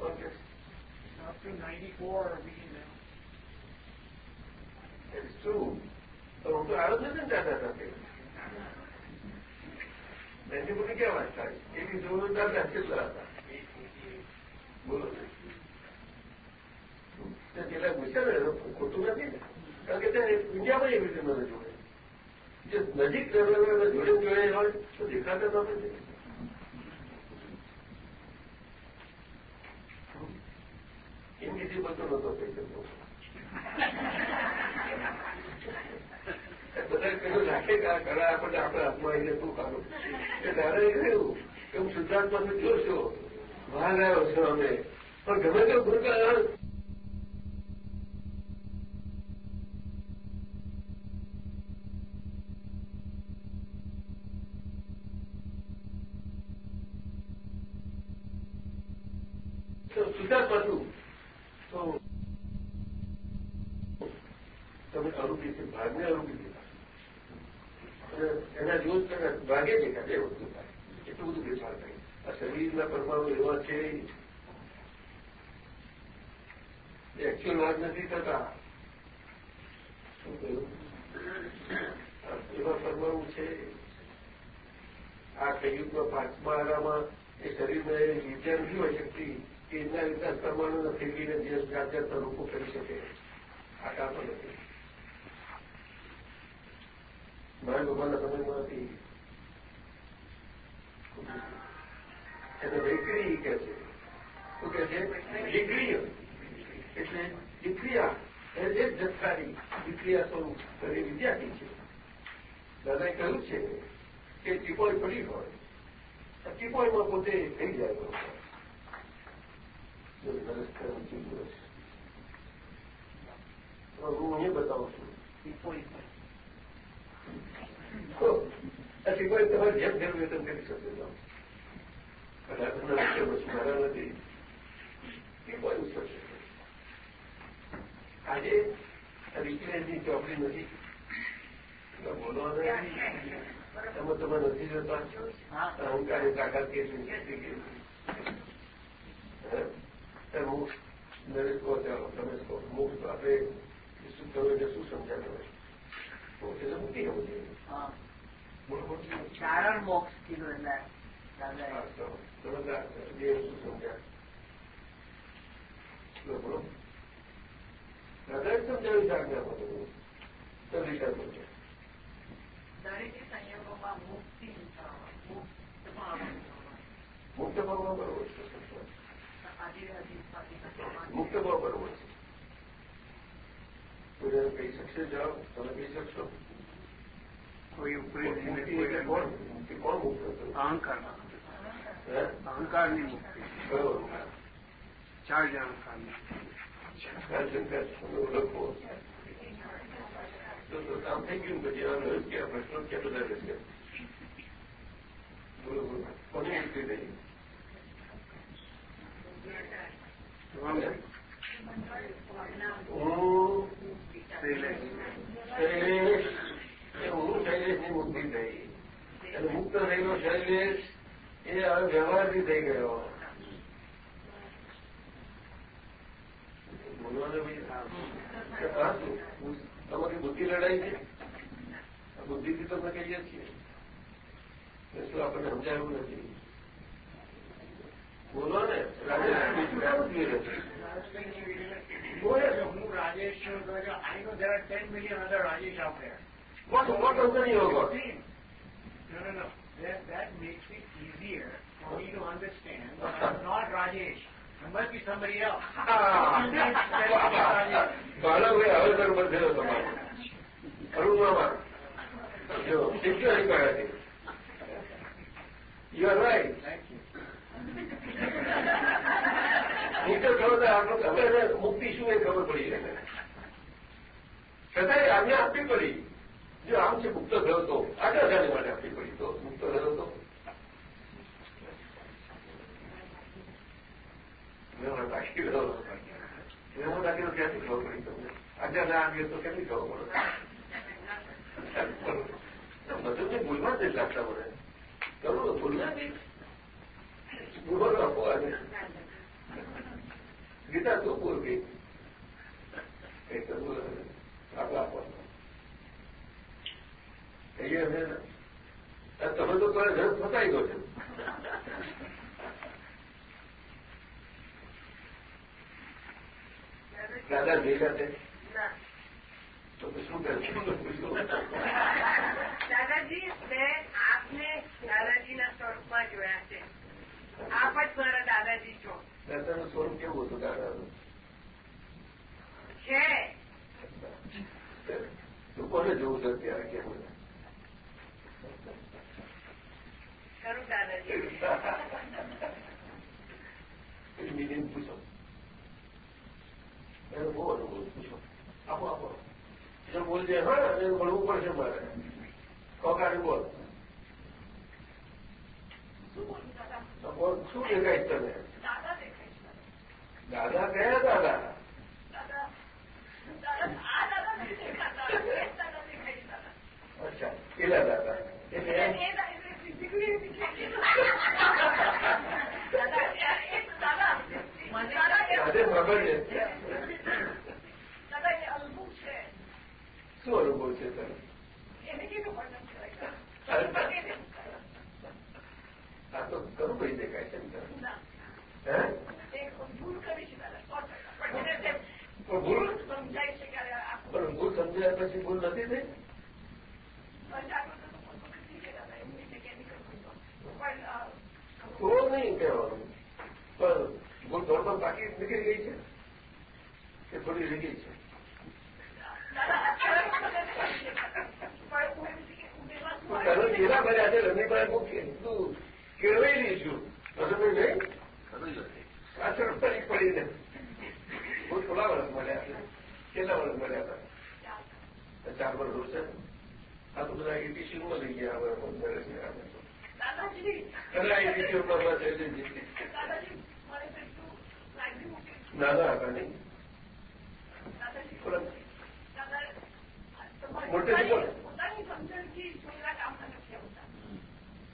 Okay. Up to 94, we true. તો આવ્યો જ નથી દાદા સાથે. એની બધી ક્યાં વાત થાય? એની જોડે દાદા કેટલા હતા. બોલો તે પેલા પૂછે ને ખોટું નથી ને. કારણ કે ત્યાં ઇન્ડિયામાં એવી રીતે મને જોડે. જે નજીક જોડે જોડે હોય, તો દેખાતા નથી. ઇનવિઝિબલ તો નતો કહી શકતો. બધા પેલું રાખે કે આ કળા આપણને આપણે હાથમાં આવીને શું ખાનું એ દાદાએ કહ્યું કે હું શુદ્ધાત્માને જોશો બહાર આવ્યો છું અમે. પણ ગમે તે ગુરુકાર જોશ છે કે દેખાય બે થાય. એટલું બધું ફેરફાર થાય. આ શરીરના પરમાણુ એવા છે. એકચ્યુઅલ વાત નથી થતા. એવા પરમાણુ છે. આ સંયુગમાં પાંચમા આરામાં એ શરીરમાં એ નથી હોય શક્તિ, કે એના લીધે પરમાણુને ફેરવીને જે જાત જાતના લોકો કરી શકે. આ કામ નથી. મારા ભગવાનના સમયમાં હતી. એને વૈકરી કે છે. શું કે છે? ડિગ્રી એટલે દીકરીયા એ જ જથ્થાની દીકરીયા સ્વરૂપ ઘરે વિદ્યાર્થી છે. દાદાએ કહ્યું છે કે ટીપોય પડી હોય ટીપોયમાં પોતે થઈ જાય હું અહીં બતાવું છું. તો આ ટીપોય તમારે જેમ જેમ વેતન કરી શકે છો. વસ્તુ મારા નથી. ટીપોય ઉછળશે આજે રિક્રેશની ચોપડી નથી બોલવાનું તમે તમે નથી જતા. અહંકારની તાકાત કેટલી કેટલી કેટલી મુખ નરેશ કહો તમે કહો મુખ આપણે શું તમે શું સમજાવે? એટલે મૂકી જવું જોઈએ કારણ મોક્ષ કીધું એટલે મુક્તિ બરોબર છે. મુક્ત ભાવ બરોબર છે કહી શકશે જવાબ, તમે કહી શકશો? કોઈ ઉપરી અહંકાર અહંકારની મુક્તિ ચાર જ અહંકારની પ્રશ્નો કોની હું શૈલેષ એ હું શૈલેષની મુક્તિ થઈ. એટલે મુક્ત થયેલો શૈલેષ એ હવે વ્યવહારથી થઈ ગયો. બોલવાનું તમારી બુદ્ધિ લડાઈ છે? બુદ્ધિથી તમે કહીએ છીએ. શું આપણને સમજાયું નથી. બોલો ને. રાજેશ હું Rajesh I no are 10 million other Rajesh out there. What, what was the yoga? No, no, no. That, that makes it easier for me to understand that I'm not Rajesh. I must be somebody else. બાળકોએ હવે ગરબડ તમારો અરુણમાં જો શીખ્યો શીખવાડ્યાથી you are right Thank you. મુક્ત થયો તો આપણે મુક્તિ શું એ ખબર પડી એને છતાંય આજ્ઞા આપવી પડી જો આમ છે મુક્ત થયો હતો, આગળ જાણી માટે આપવી પડી તો મુક્ત થયો હતો. રાખી રહ્યો મેં રાખી રહ્યો ક્યાંથી ખબર પડી તમને? તો આજે. ગીતા તું તો બોલ. આપણા કહીએ અમે તમે તો તમારે ઘર ફસાઈ ગયો છે. દાદા ભેગા છે તો શું દાદાજી મેં આપને દાદાજીના સ્વરૂપમાં જોયા છે. આપ જ મારા દાદાજી છો. દાદાનું સ્વરૂપ કેવું હતું દાદાનું? છે. કોને જોવું છે અત્યારે? કેવું દાદાજી મિનિંગ પૂછો. એનો બહુ અનુભવ પૂછો. આપો આપો. જો બોલજે હા એ ભણવું પડશે મારે. કોકારી બોલ. શું બોલું? શું દેખાય તમે દાદા કયા નથી દાદા અચ્છા કેટલા દાદા. એટલે શું અનુભવ છે આ તો કરું ભાઈ દેખાય છે ભૂલ કરી છે ભૂલ? સમજાય છે ભૂલ સમજાયા પછી ભૂલ નથી થઈ અજાગ્રત તો પોતો નથી કે દાદા એમ રીતે કેમિકલ હતો પણ અ, તો નહીં કહેવાનું. પણ ભૂલ ધોરણ બાકી નીકળી ગઈ છે? કે થોડી ગઈ છે? તમે અત્યારે મને નથી પણ હું એમ કે ઉમેરવા શું તું આવ્યું? તને કેલા ભર્યા છે રમીભાઈ હું તું કેળવાઈ છું તમે નહીં? પાછળ પડી પડીને. હું થોડા વર્ષ મળ્યા છે. કેટલા વર્ષ મળ્યા હતા? ચાર વર્ષ છે. આ તો બધા એટીસીમાં લઈ ગયા, હવે નરેશ દાદાજી બોલો.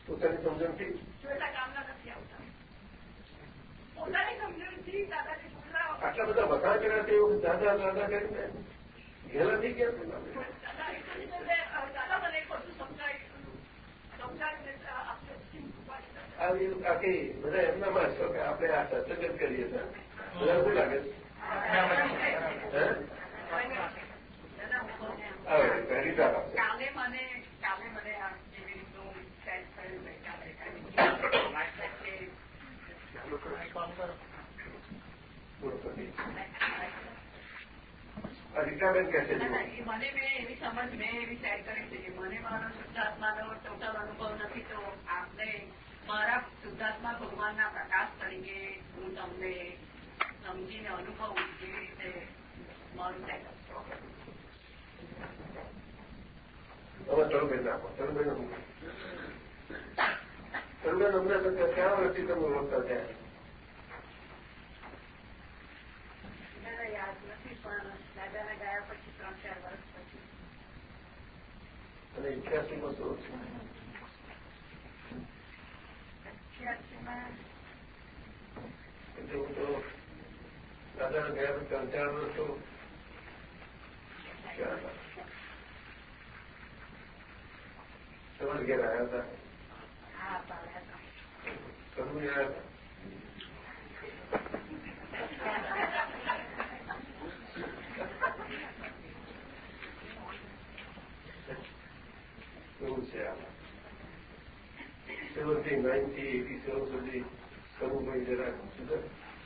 પોતાની સમજણથી? આટલા બધા વખાણ કર્યા વખત દાદા દાદા કરીને? ઘેલા થઈ ગયા. દાદા દાદા મને એક વસ્તુ સમજાવી સમજાવીને આપણે ઉપાડી આવી આખી બધા એમનામાં છો કે આપણે આ સત્સંગ જ કરીએ છીએ બધા શું લાગે છે? હે? આવે, પહેલી વાર આવશે. કાલે મને કાલે મને આ જેવી રીતનું સેટ થયું ગઈકાલે ચાલુ કરો બોલો, પછી. આ રીટાબેન કહે છે ના, ના, જુઓ. એ મને મેં એવી સમજ મેં એવી સેટ કરી છે કે મને મારો શુદ્ધાત્માનો ટોટલ અનુભવ નથી તો આપણે મારા શુદ્ધાત્મા ભગવાનના પ્રકાશ તરીકે હું તમને સમજીને અનુભવું જેવી રીતે મારું તરુબેન અમને કે ક્યાં વર્ષથી તમે ઓળખતા થયા? યાદ નથી પણ દાદાના ગયા પછી ત્રણ ચાર વર્ષ પછી. અને ઇતિહાસમાં શું છે એટલે હું તો દાદાના ગયા પછી ત્રણ ચાર વર્ષ તો ક્યાં હતા? તમારે ઘેર આવ્યા હતા હા પાડ્યા હતા કરું આવ્યા હતા એવું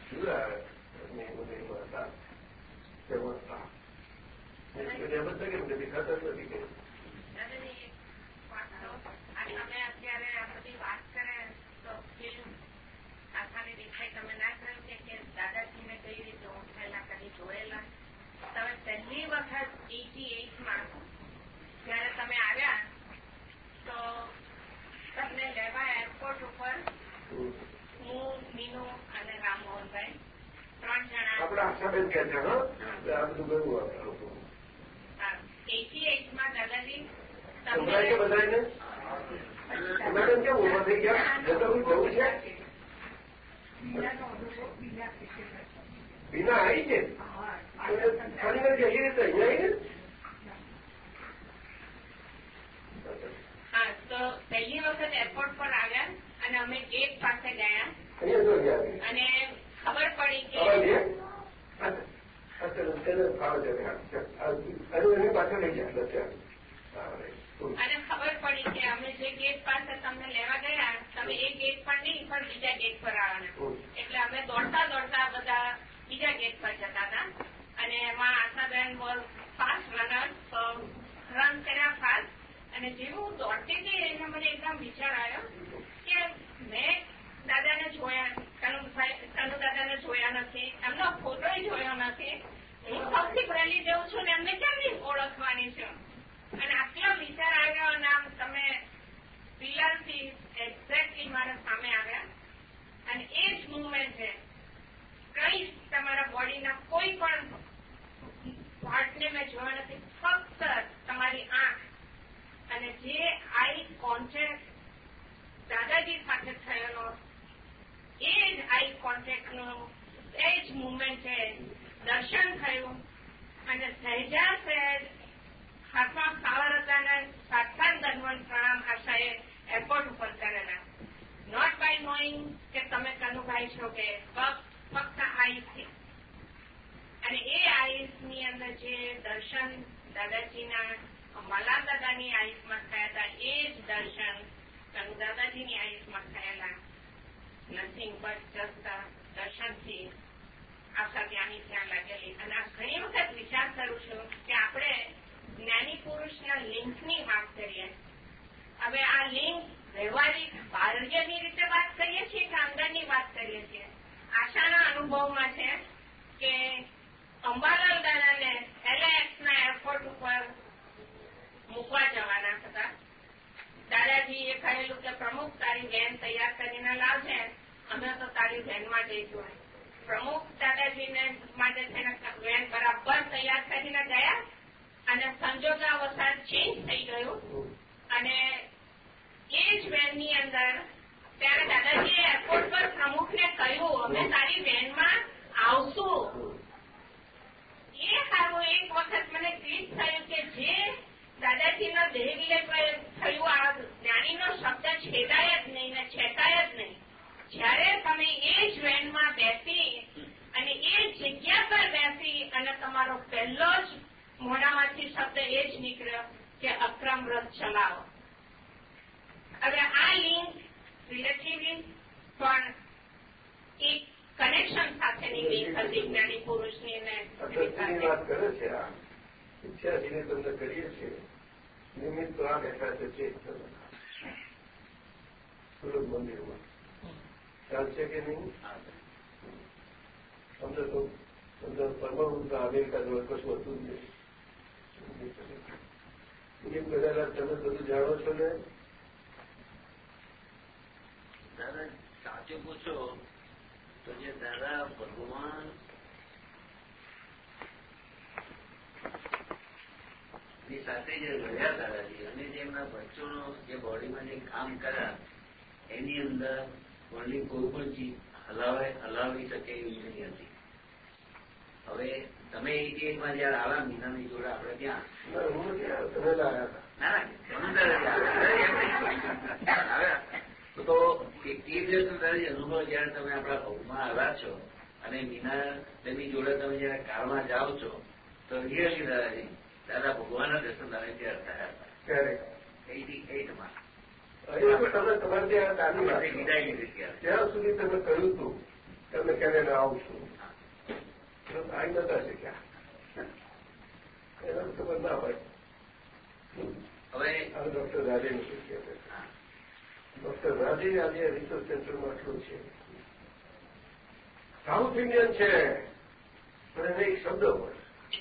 મને એમાં હતા તેમાં હતા એને એમ કે દેખાતા જ નથી તમે અત્યારે આ બધી દેખાય તમે ના કહ્યું કે દાદાજીને કઈ રીતે ઓળખાયેલા કદી જોયેલા તમે પહેલી વખત એટી એટમાં જયારે તમે આવ્યા તો તમને લેવા એરપોર્ટ ઉપર હું મીનુ અને રામમોહનભાઈ ત્રણ જણા આપણે આશાબેન કહે છે હા? આ બધું ગયું આપણે લોકો. સંભળાય છે બધાને કેમ ઊભા થઈ ગયા? જતો જવું છે? વિના આવી છે ખાલી નથી એવી રીતે અહીંયા આવી હા તો પહેલી વખત એરપોર્ટ પર આવ્યા. અને અમે ગેટ પાસે ગયા. અને ખબર પડી કે આવા ગયા તેને ફાવે છે હજુ એની પાછળ લઈ ગયા અત્યારે. અને ખબર પડી કે અમે જે ગેટ પાસે તમને લેવા ગયા તમે એ ગેટ પર નહીં પણ બીજા ગેટ પર આવવાના. એટલે અમે દોડતા દોડતા બધા બીજા ગેટ પર જતા હતા. અને એમાં આશાબેન બોલ ફાસ્ટ રનર રન કર્યા ફાસ્ટ અને જેવું હું દોડતી હતી એને મને એકદમ વિચાર આવ્યો. કે મેં દાદાને જોયા કનુ દાદાને જોયા નથી. એમનો ફોટો જોયો નથી. હું સૌથી પહેલી જઉં છું ને એમને કેમની ઓળખવાની છું? અને આટલો વિચાર આવ્યો અને આમ તમે પિલરથી એક્ઝેક્ટલી મારા સામે આવ્યા. અને એ જ મુવમેન્ટે કઈ તમારા બોડીના કોઈ પણ પાર્ટને મેં જોયો નથી. ફક્ત તમારી આંખ. અને જે આઈ કોન્ટેક્ટ દાદાજી સાથે થયેલો એ જ આઈ કોન્ટેક્ટનો એ જ મુમેન્ટે દર્શન થયું અને સહેજા સહેજ હાથમાં પાવર હતા અને સાક્ષાત દંડવન પ્રણામ આશાએ એરપોર્ટ ઉપર કરેલા. નોટ બાય નોઈંગ કે તમે કનુભાઈ છો કે ફક્ત આઈસથી અને એ આઈસની અંદર જે દર્શન દાદાજીના મલા દાદાની આઈસમાં થયા હતા, એ જ દર્શન દાદાજીની આઈસમાં થયેલા નથિંગ બટ જસ્ટ દર્શનથી આશા જ્ઞાની ત્યાં લાગેલી. અને આ ઘણી વખત વિચાર કરું છું કે આપણે જ્ઞાની પુરુષના લિંકની વાત કરીએ. હવે આ લિંક વ્યવહારિક બાહ્યની રીતે વાત કરીએ છીએ કે અંદરની વાત કરીએ છીએ? આશાના અનુભવમાં છે કે અંબાલાલ દાદાને એલએક્સના એરપોર્ટ ઉપર મૂકવા જવાના હતા. દાદાજીએ કહેલું કે પ્રમુખ તારી વેન તૈયાર કરીને લાવજે, અમે તો તારી વેનમાં જઈશું પ્રમુખ દાદાજીને માટે થઈને વેન બરાબર તૈયાર કરીને ગયા અને સંજોગાવસાર ચેન્જ થઈ ગયું. અને એ જ વેનની અંદર ત્યારે દાદાજીએ એરપોર્ટ પર પ્રમુખને કહ્યું, અમે તારી વેનમાં આવશું. એ સારું એક વખત મને ક્લિક થયું કે જે દાદાજીનો દેહ વિલય થયું. આ જ્ઞાનીનો શબ્દ છેદાય જ નહીં ને છેતાય જ નહીં. જ્યારે તમે એ જ વેનમાં બેસી અને એ જગ્યા પર બેસી અને તમારો પહેલો જ મોઢામાંથી શબ્દ એ જ નીકળ્યો કે અક્રમ વ્રત ચલાવો. હવે આ લિંક રિલેટિવલી પણ એક કનેક્શન સાથેની લિંક હતી જ્ઞાની પુરુષની ને વાત કરે છે તમને કરીએ છીએ. નિમિત્ત આ બેઠા છે ચેક કરવા સુરત મંદિરમાં ચાલશે કે નહીં અમને તો અંદર પરમાણુ અમેરિકા જોડે કશું હતું જ નહીં એમ તમે બધું જાણો છો ને દાદા સાચું પૂછો તો જે દાદા ભગવાન ની સાથે જે રહ્યા દાદાજી અને જે એમના બચ્ચોનો જે બોડીમાં જે કામ કર્યા એની અંદર વર્ણિ કોઈ પણ ચીજ હલાવે હલાવી શકે એવી નહીં હતી. હવે તમે એ એકમાં જયારે આવ્યા મીનાની જોડે આપણે ત્યાં? તો એક એ દિવસનો અનુભવ જયારે તમે આપણા ભવમાં આવ્યા છો અને મીના તેની જોડે તમે જયારે કારમાં જાઓ છો તો રિયલી દાદાજી દાદા ભગવાનના દર્શન તમે ત્યારે થયા ક્યારે એટી એટમાં તમે તમારે ત્યાં દાદી ત્યાં સુધી તમે કહ્યું હતું તમે ક્યારે ના આવશો. આવી નતા એનો ખબર ના હોય. હવે હવે ડોક્ટર રાધેનું શક્ય છે? ડોક્ટર રાધે આજે રિસર્ચ સેન્ટરમાં આટલું છે. સાઉથ ઇન્ડિયન છે. પણ એને એક શબ્દ હોય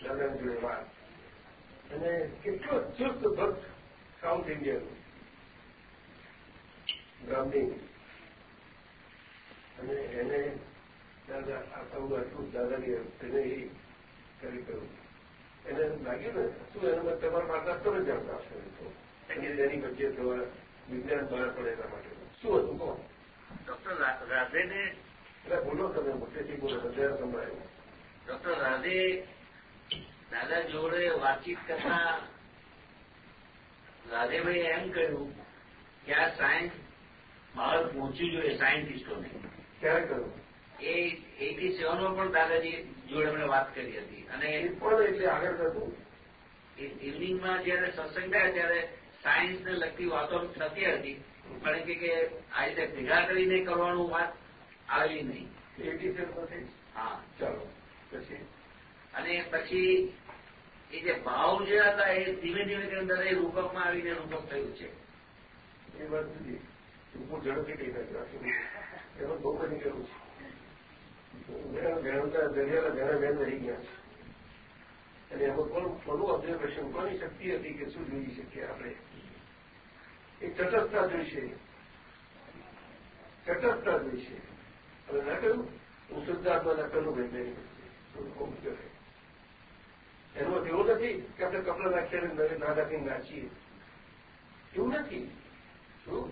દાદાની જોડે વાત. અને કેટલો ચુસ્ત ભક્ત સાઉથ ઇન્ડિયન બ્રાહ્મણી અને એને દાદા આ સૌ અદભુત દાદાની તેને એ કરી કહ્યું એને લાગ્યું ને શું એના તમારા માતા તમે જાણતા આપશો એ તો એની વચ્ચે તમારા વિજ્ઞાન બહાર પડે એના માટે શું હતું કહો ડોક્ટર રાધેને એટલે બોલો તમે મોટેથી બોલો બધા સંભળાયું ડોક્ટર રાધે દાદા જોડે વાતચીત કરતા રાધેભાઈ એમ કહ્યું કે આ સાયન્સ બહાર પહોંચવું જોઈએ સાયન્ટિસ્ટોને. ક્યારે કહ્યું? એ એટી સેવનમાં પણ દાદાજી જોડે મને વાત કરી હતી. અને એ પણ એટલે આગળ થતું ઇવનિંગમાં જયારે સત્સંગ થાય ત્યારે સાયન્સને લગતી વાતો થતી હતી. પણ કે કે આ રીતે ભેગા કરીને કરવાનું વાત આવી નહીં. એટી સેવન હા. ચાલો. પછી? અને પછી એ જે ભાવ જે હતા એ ધીમે ધીમે તેની અંદર એ રૂપકમાં આવીને રૂપક થયું છે. એ વાત જુદી. હું ઝડપી થઈ નાખ્યું એમાં બહુ બધી કરું છે. ભેણતા દરિયાના ઘણા બેન રહી ગયા છે. અને એમાં કોણ કોનું ઓબ્ઝર્વેશન કોની શક્તિ હતી કે શું જોઈ શકીએ આપણે. એ તટસ્થતા જોઈશે તટસ્થતા જોઈશે હવે ના કહ્યું, હું શુદ્ધાત્માના કરું વૈજ્ઞાનિક શું કરે એનો એવો નથી કે આપણે કપડા નાખીને ના નાખીને નાચીએ. એવું નથી. શું?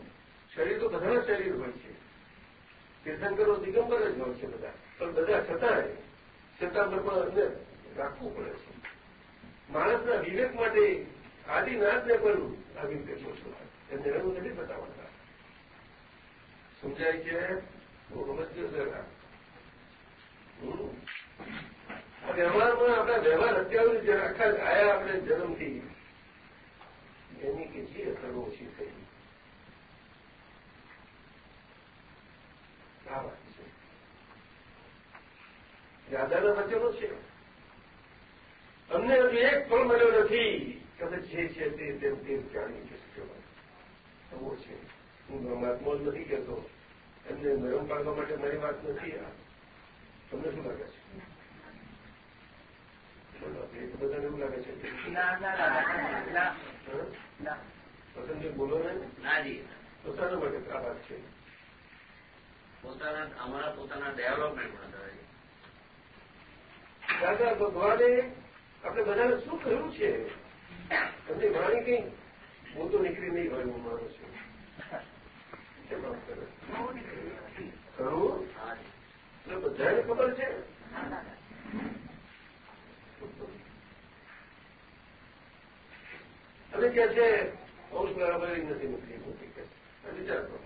શરીર તો બધાના શરીર હોય છે. તીર્થંકરો દિગંબર જ હોય છે બધા. પણ બધા છતાંય છતાં અંદર રાખવું પડે છે. માણસના વિવેક માટે આદિનાથને પણ આવી રીતે સોચવું એમને એવું નથી બતાવતા. સમજાય છે? બહુ સમજજો જરા. હમ. વ્યવહારમાં આપણા વ્યવહાર અત્યારે જે આખા આયા આપણે જન્મથી એની કેટલી અસરો ઓછી થઈ. આ વાત છે. દાદાના વચનો છે. અમને હજુ એક પણ મળ્યો નથી. કે જે છે તે તેમ તેમ જાણી શકશો એવો છે. હું પરમાત્મા જ નથી કહેતો. એમને નરમ પાડવા માટે મારી વાત નથી. આ તમને શું લાગે છે? બોલો, બધાને લાગે છે ના ના બોલો નાજી પોતાના માટે આ છે પોતાના અમારા પોતાના ડેવલપમેન્ટ દાદા ભગવાને આપણે બધાને શું કહ્યું છે તમને વાણી કઈ હું તો નીકળી નહીં હોય હું માનું છું ખરું બધાને ખબર છે? અને કે છે ઔષ બરાબર નથી મૂકી મૂકી કે વિચાર કરો.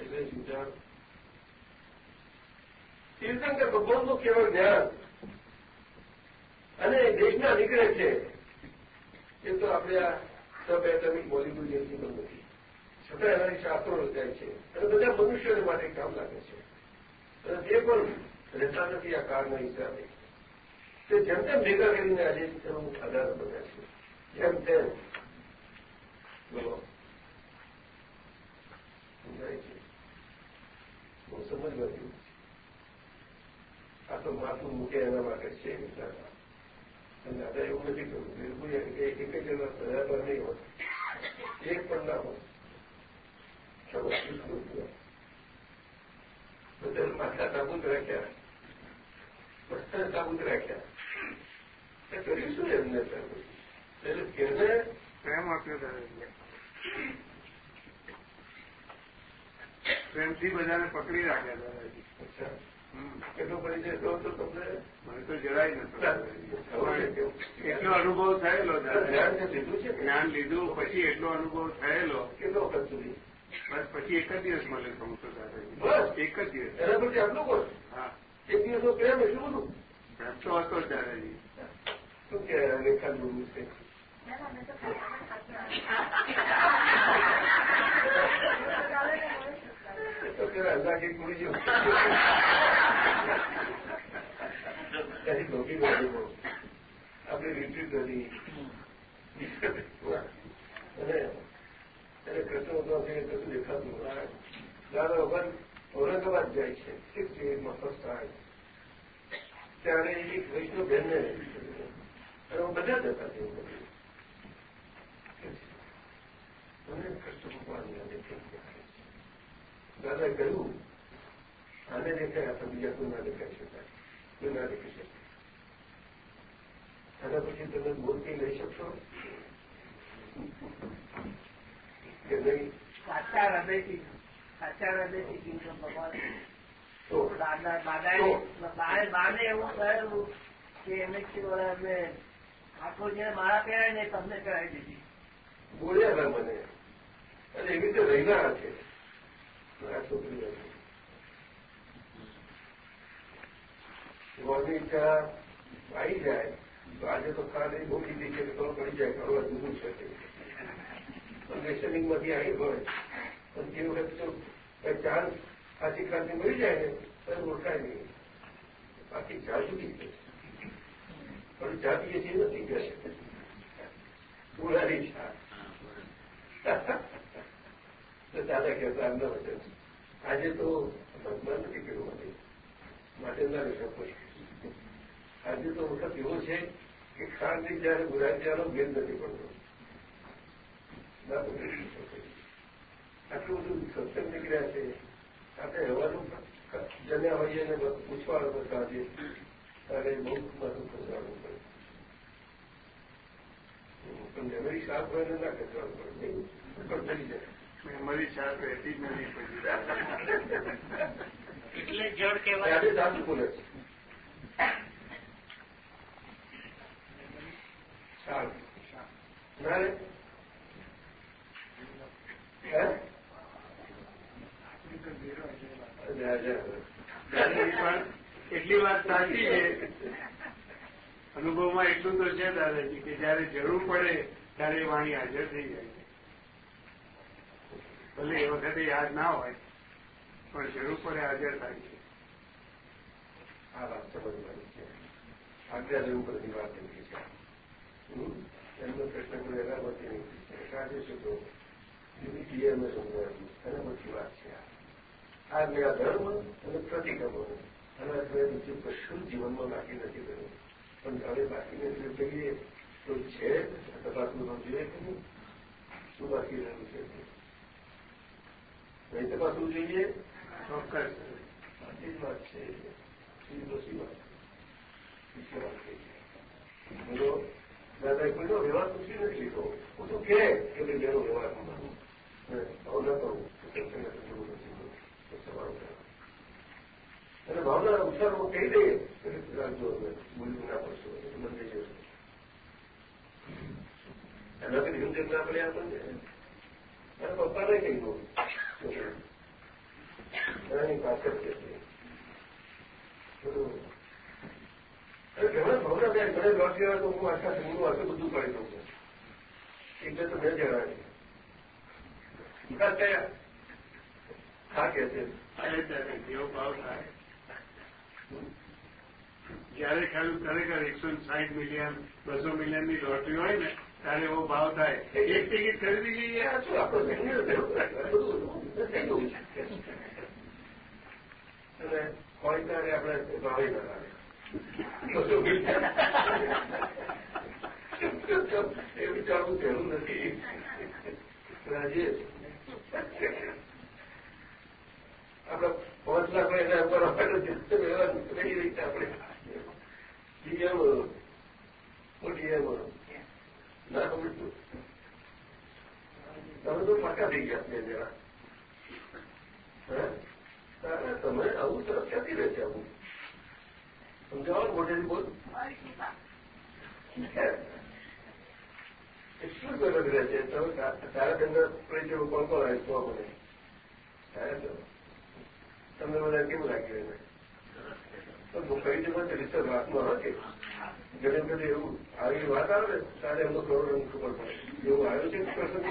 એટલે વિચાર. તીર્થંકર ભગવાનનું કેવળ જ્ઞાન અને દેશના નીકળે છે, એ તો આપણે આ સબ એટમિક મોલિક્યુલ જેટલી પણ નથી છતાં એનાથી શાસ્ત્રો રચાય છે. અને બધા મનુષ્યોને માટે કામ લાગે છે. અને તે પણ રહેતા નથી, આ કાળના હિસાબે. તે જેમ તેમ ભેગા કરીને આજે તેનો આધાર બન્યા છે. જેમ તેમ બોલો. સમજાય છે? આ તો માથું મૂકે એના માટે છે અને દાદા એવું નથી કહ્યું. બિલકુલ એક જ જણા બરાબર નહીં હોત એક પણ ના હોત બધા માથા સાબુત રાખ્યા. બધા સાબુત રાખ્યા. એ કર્યું શું એમને એટલે કેને પ્રેમ આપ્યો દાદાજી પ્રેમથી બધાને પકડી રાખ્યા દાદાજી કેટલો પરિચય થયો તો તમને મને તો જરાય નથી એટલો અનુભવ થયેલો જ્ઞાન લીધું છે જ્ઞાન લીધું પછી એટલો અનુભવ થયેલો કેટલો વખત સુધી બસ. પછી એક જ દિવસ. મળે કહું તો દાદાજી બસ. એક જ દિવસ એના પછી આટલું હા એક દિવસનો પ્રેમ એટલું બધું. પ્રેમ તો હતો દાદાજી. શું કે રેખા જોવું છે તો કે અંદાજી કુડી જેવું ત્યાંથી ધોકી ગયો આપણે રિટ્રીટ હતી અને એને કૃષ્ણ ઉદ્ધવ કશું દેખાતું દાદા ભગવાન ઔરંગાબાદ જાય છે. સિક્સ મિનિટમાં ફર્સ્ટ ત્યારે એક વૈષ્ણવ બહેનને અને હું બધા જ હતા તેવું અને કૃષ્ણ ભગવાનને દેખાય દાદાએ કહ્યું આને દેખાય આપણે બીજા કોઈ ના દેખાઈ શકાય કોઈ ના દેખી શકે આના પછી તમે મૂર્તિ લઈ શકશો? કે નહીં? સાચા હૃદયથી સાચા હૃદયથી કીધું ભગવાન. તો? દાદા દાદાએ બાને એવું કહેલું કે એને કીધું એમને ઠાકોરજીને માળા પહેરાય ને તમને કરાવી દીધી. બોલ્યા હતા મને. અને એવી રીતે રહેનારા છે. મારા છોકરી ગોળની ઈચ્છા આવી જાય. તો આજે તો કાલે બહુ કીધી છે ખબર પડી જાય કરવા દૂર છે. તે. પણ રેશનિંગમાંથી આવી હોય. પણ જે વખત તો કઈ ચાન્સ સાચી ક્રાંતિ મળી જાય ને તો ઓળખાય નહીં. બાકી ચા નહીં પણ જાતીય પીએ નથી કે પુરાની તો દાદા કહેતા એમના વચન આજે તો ભગવાન નથી કર્યું મને માટે ના કોઈ આજે તો વખત એવો છે કે ખાંડી જયારે બુરાજ્યાનો ભેદ નથી પડતો. ના. આટલું બધું સત્સંગ નીકળ્યા છે. આપણે હવાનું જન્યા હોઈએ ને બધું પૂછવાનું બસ આજે ત્યારે બહુ બધું ખસવાનું પડે. પણ મેમરી શાર્પ હોય ને ના ખસવાનું પડે. પણ થઈ જાય. મેમરી શાર્પ રહેતી જ નથી પછી એટલે જળ કહેવાય. ત્યારે સાચું બોલે છે સારું. એટલી વાત સાચી છે અનુભવમાં એટલું તો છે દાદાજી કે જયારે જરૂર પડે ત્યારે વાણી હાજર થઈ જાય ભલે એ વખતે યાદ ના હોય, પણ જરૂર પડે હાજર થાય છે. આ વાત સમજવાની છે. આજ્ઞા જેવું બધી વાત એવી છે. એમનો પ્રશ્ન કોઈ એના પરથી છે તો યુનિટી એમને સમજાવ્યું અનામતી વાત છે. આ. આ ધર્મ અને પ્રતિક્રમણ અને અત્યારે બીજું કશું જીવનમાં બાકી નથી કર્યું પણ હવે બાકીને જો કહીએ તો છે તપાસવું જોઈએ કે નહીં શું બાકી રહ્યું છે? નહીં તપાસવું જોઈએ? ચોક્કસ. આટલી જ વાત છે. બીજી વાત. બીજી વાત કહી છે. દાદાએ કોઈનો વ્યવહાર પૂછી નથી લીધો. હું તો કે કે ભાઈ મેરો વ્યવહાર કરવાનો. ભાવના કરું. તો સવારો અને ભાવના ઉચ્ચારમાં કહી દઈએ એટલે રાખજો બોલવું ના ઘણા ભાવના થાય મને લોટ તો હું બધું પાડી દઉં તો મેં વિકાસ કયા? હા, કે છે. જેવો ભાવ થાય. જયારે ખ્યાલ ખરેખર એકસો સાઠ મિલિયન બસો મિલિયનની લોટરી હોય ને, ત્યારે એવો ભાવ થાય. એક ટિકિટ ખરીદી લઈએ, આ શું આપણો ધન્ય થયો બધું થઈ ગયું છે? અને હોય ત્યારે આપણે ભાવે ના લાગે. બધું એ વિચારવું સહેલું નથી. રાજેશ. આપણા પાંચ લાખ કઈ રીતે આપણે ના સમજતું તમે તો પાકા થઈ ગયા બે જણા. તારા તમે આવું તો ક્યાંથી રહેશે આવું. સમજાવો મોટેથી બોલ. એટલું જ અલગ રહે છે. તમે તારા ધંધા પરિચય કોણ કોણ આવે તો મને તમને બધા કેવું લાગ્યું એને? તો કઈ જગ્યા રિસર્ચ વાતમાં કે ઘણી બધી એવું આવી વાત આવે ત્યારે એમનો કરોડ રંગ ખબર પડે. એવું આવ્યું છે પ્રસંગ?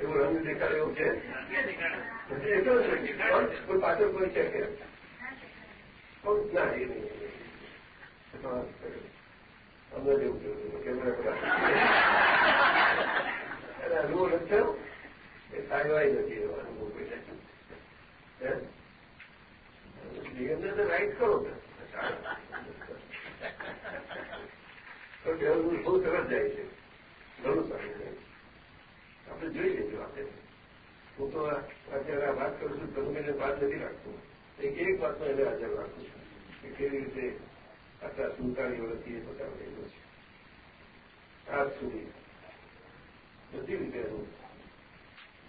એવું રંગ દેખાડે એવું છે? નથી એટલો છે. કોઈ પાછળ કોઈ છે કે? ના, એ નહીં અમને જેવું થયું કેમેરા પર એટલે અનુભવ નથી થયો એ સાયવાય નથી એવો અનુભવ કોઈ નિયમને તો રાઈટ કરો તો કહેવાનું બહુ સરસ જાય છે ઘણું સારું જાય આપણે જોઈ લેજો આપણે હું તો અત્યારે આ વાત કરું છું તમે એને વાત નથી રાખતો એક એક વાતમાં એને હાજર રાખું છું કે કેવી રીતે આટલા સુડતાલીસ વર્ષથી એ બતાવ રહેલો છે આજ સુધી બધી રીતે હું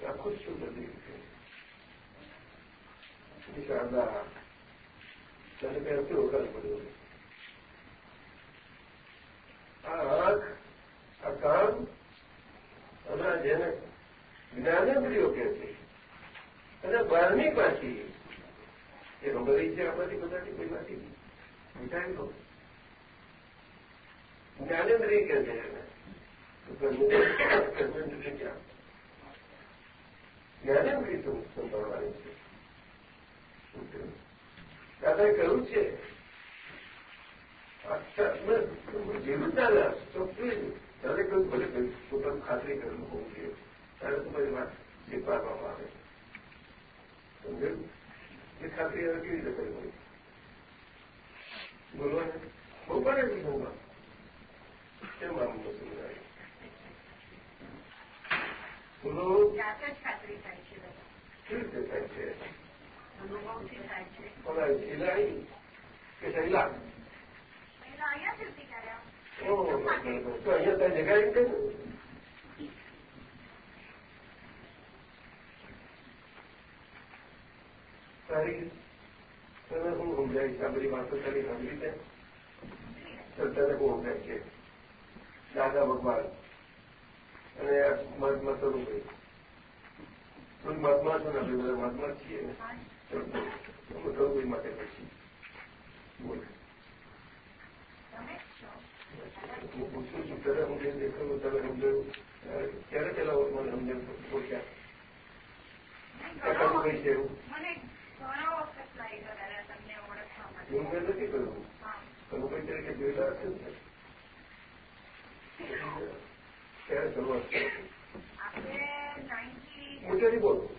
આખું જ છું બધી રીતે શારદા તને ક્યાંથી ઓળખાણ પડ્યો આ આંખ આ કાન અને જેને જ્ઞાનેન્દ્રિયો કે છે અને બારમી પાછી એ હંભરી છે આપણાથી બધાથી પહેલાથી મિટાવી દો જ્ઞાનેન્દ્રિય કે જ્ઞાને એને ક્યાં જ્ઞાનેન્દ્રિય સંભાળવાની છે દાદાએ કહ્યું છે જેવું ચાલે ચોખ્ખું ત્યારે કહ્યું ભલે પોતાનું ખાતરી કરેલું હોવું જોઈએ ત્યારે તમારી વાત સ્વીકારવામાં આવે સમજાયું એ ખાતરી હવે કેવી રીતે કરી હોય બોલવા ને બહુ પડે છે બોલવા કેમ આમ સમજાય બોલો જાતે જ ખાતરી થાય છે બધા. કેવી રીતે થાય છે અનુભવથી થાય છે ઓલા શિલાઈ કે શૈલા પહેલા અહીંયાથી જ શીખાડ્યા. ઓહ તો અહીંયા ત્યાં જગાડી દે ને તારી તને હું વાતો તારી સાંભળી છે તો બહુ હું સમજાય છે. દાદા ભગવાન. અને મહાત્મા સ્વરૂપભાઈ હું મહાત્મા છું ને બધા મહાત્મા છીએ. અમે માટે પછી. બોલ. હું પૂછું છું ત્યારે હું જે દેખાયું તને સમજાયું ક્યારે પેલા મને સમજાયું ઘણો કઈ છે એવું મને ઘણો વખત લાગ્યો દાદા તમને ઓળખવા માટે એવું મેં નથી કર્યું તમે કનુભાઈ તરીકે જોયેલા હશે ને? ક્યારે શરૂઆત કરી? બોલો.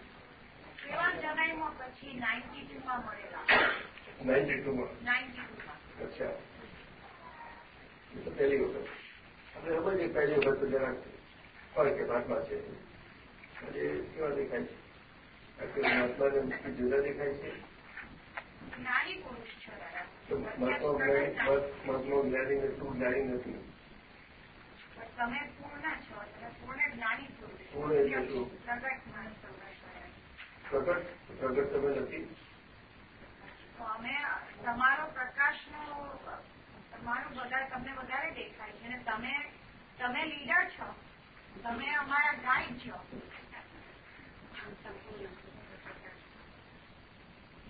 નાઇન્ટી ટુમાં અચ્છા. એ તો પહેલી વખત. આપણે સમજીએ પહેલી વખત તો જરાક હોય કે મહાત્મા છે. આજે કેવા દેખાય છે? મહાત્માને જુદા દેખાય છે. જ્ઞાની પુરુષ છો દાદા. તો મતનો જ્ઞાની તું જ્ઞાની નથી? તમે પૂર્ણ છો પૂર્ણ જ્ઞાની પુરુષ પૂર્ણ એટલે શું? પ્રગટ. પ્રગટ પ્રગટ? તમે નથી? તો અમે તમારો પ્રકાશનો તમારો બધા તમને વધારે દેખાય છે. અને તમે તમે લીડર છો. તમે અમારા ગાઈડ છો.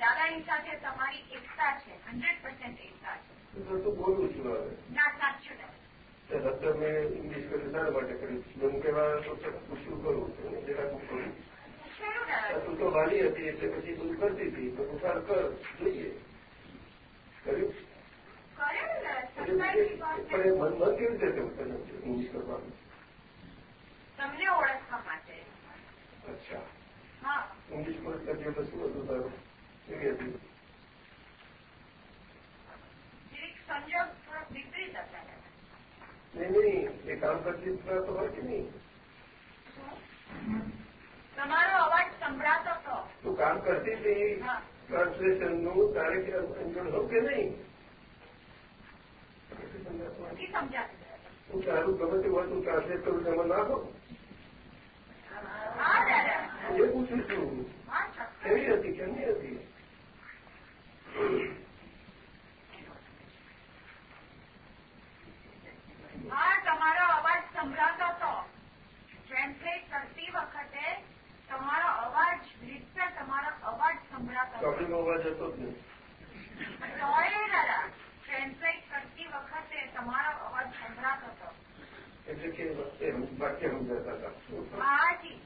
દાદાની સાથે તમારી એકતા છે હંડ્રેડ પર્સન્ટ એકતા છે. તો તો બોલું છું હવે. ના સાચું રસ્તે મેં ઇંગ્લિશ કર્યું શાના માટે કર્યું એમ કહેવા તો પૂછ્યું કરું? જરાક હું કરું. તું તો વાલી હતી એટલે પછી તું કરતી હતી. તો તું સાર કર જોઈએ. કર્યું? પણ એ મન મન કેવી રીતે થયું તને ઇંગ્લિશ કરવાનું? તમને ઓળખવા માટે. અચ્છા. હા. ઇંગ્લિશ કોર્સ કરતી એટલે શું હતું તારું કેવી હતી જરીક સંજોગ થોડોક વિપરીત હતા દાદા. નહીં નહીં એ કામ કરતી તો હોય કે નહીં તમારો અવાજ સંભળાતો હતો તું કામ કરતી હતી હા ટ્રાન્સલેશનનું તારે કે અંજળ હોવ કે નહીં નથી સમજાતું દાદા. તું તારું ગમે તે હોય તું ટ્રાન્સલેટ કરું એમાં ના હો હા દાદા એ પૂછું છું હા ચોક્કસ. કેવી હતી કેમની હતી હા તમારો અવાજ સંભળાતો હતો ટ્રાન્સલેટ કરતી વખતે તમારો અવાજ રીતસર તમારો અવાજ સંભળાતો હતો. અવાજ હતો જ નહીં તોય દાદા ટ્રાન્સલેટ કરતી વખતે તમારો અવાજ સંભળાતો હતો. એટલે કે વાક્ય સમજાતા હતા. હાજી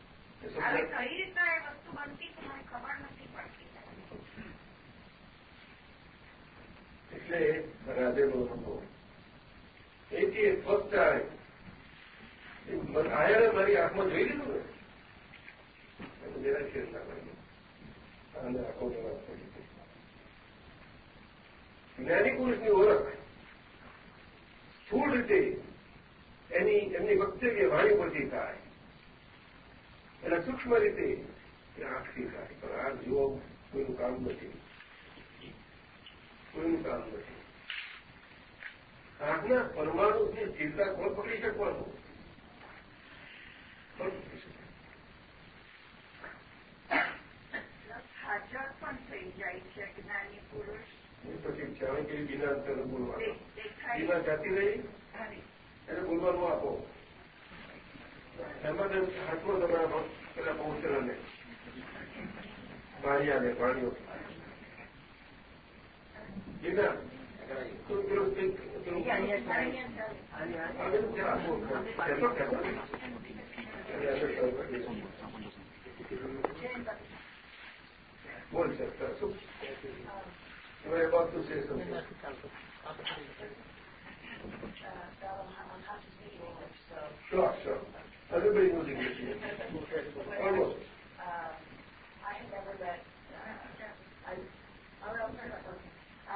એ હવે કઈ રીતના એ વસ્તુ બનતી મને ખબર નથી પડતી દાદા. એટલે રાધેનો હતો. એથી એક ફર્સ્ટ ટાઈમ આયા મારી આંખમાં જોઈ લીધું ને? જરા ના અને આંખોની જવાબ જ્ઞાની પુરુષની ઓળખ સ્થૂળ રીતે એની એમની વક્તવ્ય વાણી પરથી થાય. એના સૂક્ષ્મ રીતે આંખથી થાય. પણ આ જુઓ કોઈનું કામ નથી. કોઈનું કામ નથી આંખના પરમાણુથી ચિંતા કોણ પકડી શકવાનું? કોણ પકડી શકે? હાજર પણ થઈ જાય છે જ્ઞાની પુરુષ. પછી ચાવે કે બીના અંતર બોલવાનું. દેખાય. જાતી રહી? એને બોલવાનું આપો. એમાં તેમ હાથમાં તમારા પેલા પહોંચેલા ને. પાણીઓ બીના તું પેલું કંઈક પેલું આગળ જરા આપો. કહેતો કહેતો. અને આગળ કરો. બોલ sir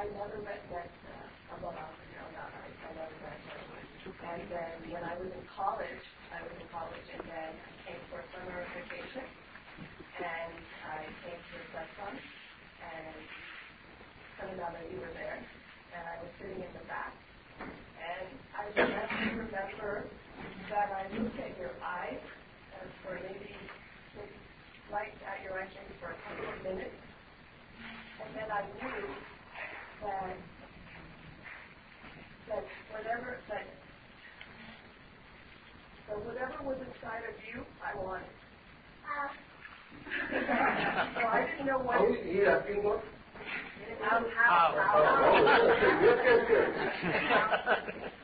I never met that, uh, about, not, I, never met her. And then when I was in college, I was in college and then I came for summer vacation. And I came to fund and found out that you were there. And I was sitting in the back. And I remember, remember that I looked at your eyes and for maybe like at your entrance for a couple of minutes. And then I knew that that whatever that that whatever was inside of you, I wanted. Uh. Ah. so I didn't know what. Are we here asking what?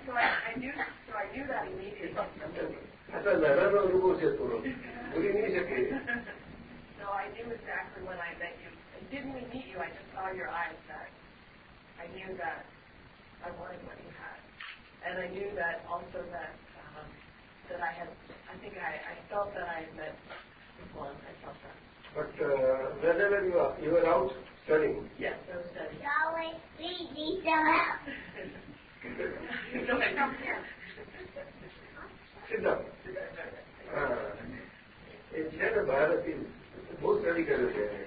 So I, knew. So I knew that immediately. ಅದ I knew exactly when I met you. I didn't meet you, I just saw your eyes back. I knew that I wanted what he had. And I knew that also that um, that I had, I think I, I felt that I had met Islam. I felt that. But uh, whenever you are, you were out studying. Yes, I was studying. Always reading them out. Sit down. जन भारत बहुत study कर रहे हैं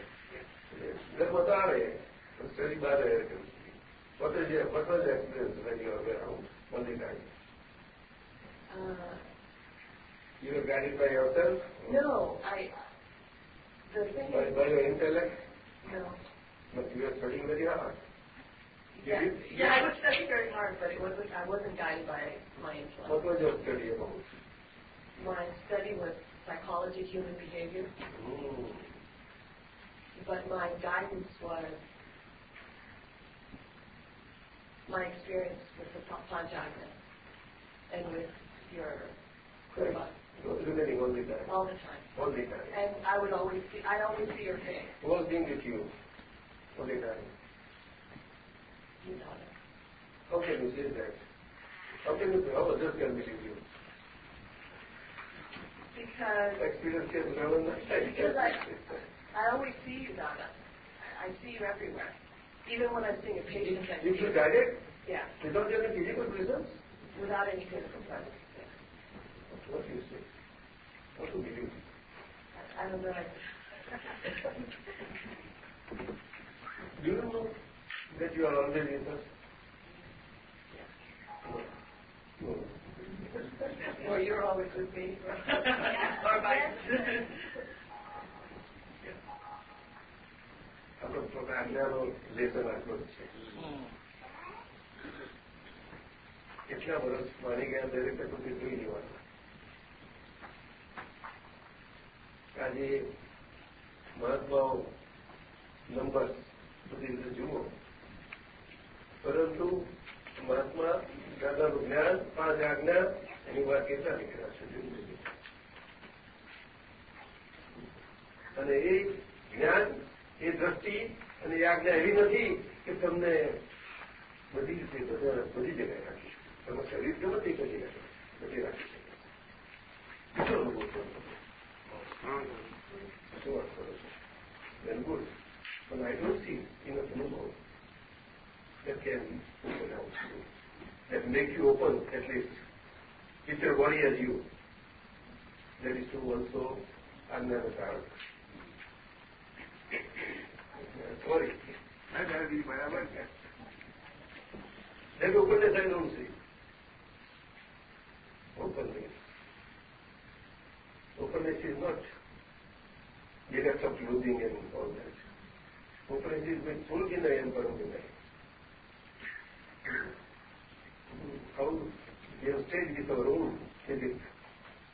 सब बता रहे हैं study बाहर है what is your, what was the experience when you were around all the? Uh, You were guided by yourself? no, I, the thing By, is, by your intellect? no. But you were studying very hard. You Yeah, did- yeah, I was studying very hard, but it wasn't, I wasn't guided by my intellect. What was your study about? My study was psychology, human behavior, Hmm. but my guidance was my experience with the Pa- and with your was remaining all the time. all the time. All the time. And I would always see, I'd always see your face, was being with you all the time? you know that. How can you say that? How can you, how others can believe you? Because Experience can never Because I- I always see you, Dada. I, I see you everywhere. Even when I'm seeing a patient, I You see feel you. guided Yeah, without any physical presence? without any physical presence. Yeah. What do you say? What do you believe? I, I don't know. Do you know that you are always with us? No. No. Or you're always with me. or vice. આપણો આજ્ઞાનો lesson કેટલા વર્ષ મારી ગયા દરેક પ્રકૃતિ જોઈ લેવાના આજે મહાત્માઓ નંબર બધી રીતે જુઓ. પરંતુ મહાત્મા દાદાનું જ્ઞાન, પાંચ આજ્ઞા એની વાત કેટલા નીકળ્યા છે? જુદી અને એ જ્ઞાન એ દ્રષ્ટિ અને એ આજ્ઞા એવી નથી કે તમને બધી રીતે બધી જગ્યાએ રાખી શકે તમે શરીર તે કરી રાખી બધી રાખી શકે બીજો અનુભવ છે શું વાત કરો છો વેલ ગુડ પણ આઈ ડોન્ટ સી ઇન અનુભવ can open out you, that make you open at least. If your body as you, that is true also Ajnanakarak. Sorry. ના દાદાજી બરાબર છે That openness I don't see. Openness. Is not direct of losing and all that. Openness is with full Vinay and Param Vinay. How we have stayed with our own physics,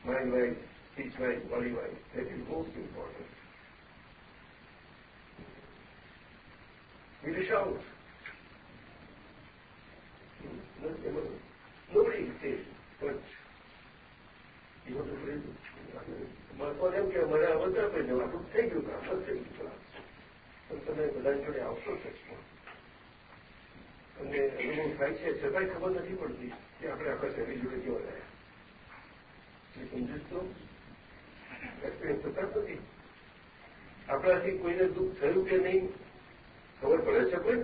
mind wise, speech wise, body wise, that is most important. We will shout. Nobody says, but you have to pray. મહત્વ એમ કે અમારે અવતર આપી જવું આપણું થઈ ગયું કામ બસ થઈ ગયું ક્લાસ પણ તમે બધા જોડે આવશો સચમાં અને અનુભવ થાય છે છતાંય ખબર નથી પડતી કે આપણે આપણા શરીર જોડે કેવા રહ્યા એ સમજીશ તો એક્સપિરિયન્સ થતા જ નથી આપણાથી કોઈને દુઃખ થયું કે નહીં ખબર પડે છે કોઈ?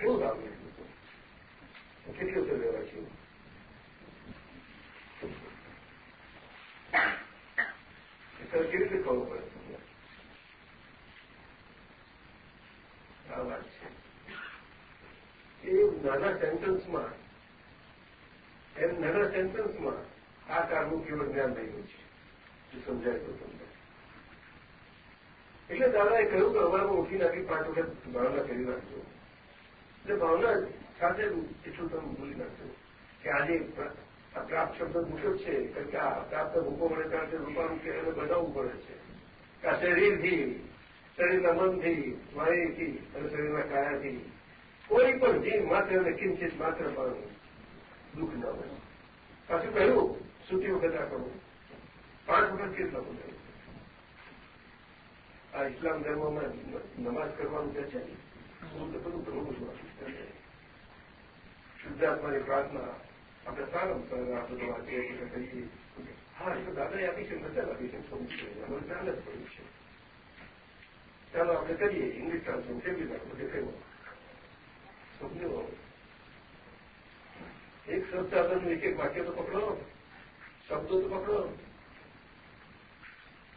બહુ સારું કેટલી વખત રહેવા છે સર કેવી રીતે ખબર પડે આ વાત છે. એ નાના સેન્ટન્સમાં, એમ નાના સેન્ટન્સમાં આ કારનું કેવળ જ્ઞાન રહ્યું છે. સમજાય તો તમને. એટલે દાદાએ કહ્યું કે અમારે ઉઠીને આગળ પાંચ વખત ભાવના કરી નાખજો. એટલે ભાવના સાથે એટલું તમે ભૂલી નાખજો કે આજે આ પ્રાપ્ત શબ્દ મૂક્યો છે, કારણ કે આ પ્રાપ્ત ભૂકો મળે ત્યારે રૂપાનું કે એને બનાવવું પડે છે. કે આ શરીરથી, શરીરના મનથી, વાણીથી અને શરીરના કાયાથી કોઈ પણ જીવ માત્ર અને કિંચિત માત્ર પણ દુઃખ ન હોય. પાછું કહ્યું, સુતી વખત આ કરવું પાંચ વખત કેટલા બોલે? આ ઇસ્લામ ધર્મમાં નમાઝ કરવાનું કે છે. હું તો બધું બધું આપીશ શુદ્ધાત્માની પ્રાર્થના આપણે સારા આ બધું કે કહીએ હા, એ તો દાદાએ આપી છે બધા આપી છે સમજવું છે. અમારું જ્ઞાન જ પડ્યું છે. ચાલો આપણે કરીએ ઇંગ્લિશ ટ્રાન્સલેશન કેવી રીતે દેખાયું સમજો? એક શબ્દ એક એક વાક્ય તો પકડો, શબ્દો તો પકડો.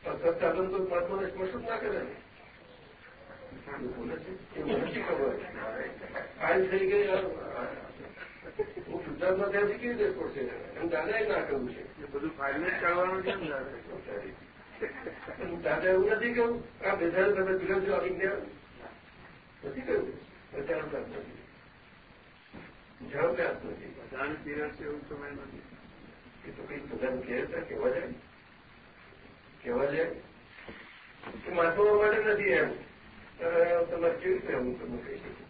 સાધન તો મહાત્માને સ્પર્શ ના કરે ને. બોલે છે એ મને ખબર? ફાઇલ થઈ ગઈ હું ગુજરાતમાં ત્યાંથી કેવી રીતે પડશે એમ દાદાએ ના કહ્યું છે. એ બધું ફાઇલ જ છે ને દાદા? એવું નથી કહ્યું. આ બેસાડે તમે પીરસજો આવી ગયા. નથી કહ્યું. બચાવ પ્રાપ્ત નથી. જવાબ પ્રાપ્ત નથી. બધાને પીરસ એવું સમય નથી. એ તો કંઈક બધાને કહેતા છે કહેવા જાય. કહેવા છે કે માટે નથી એમ. તમારે કેવી રીતે હું તમને કહી શકું?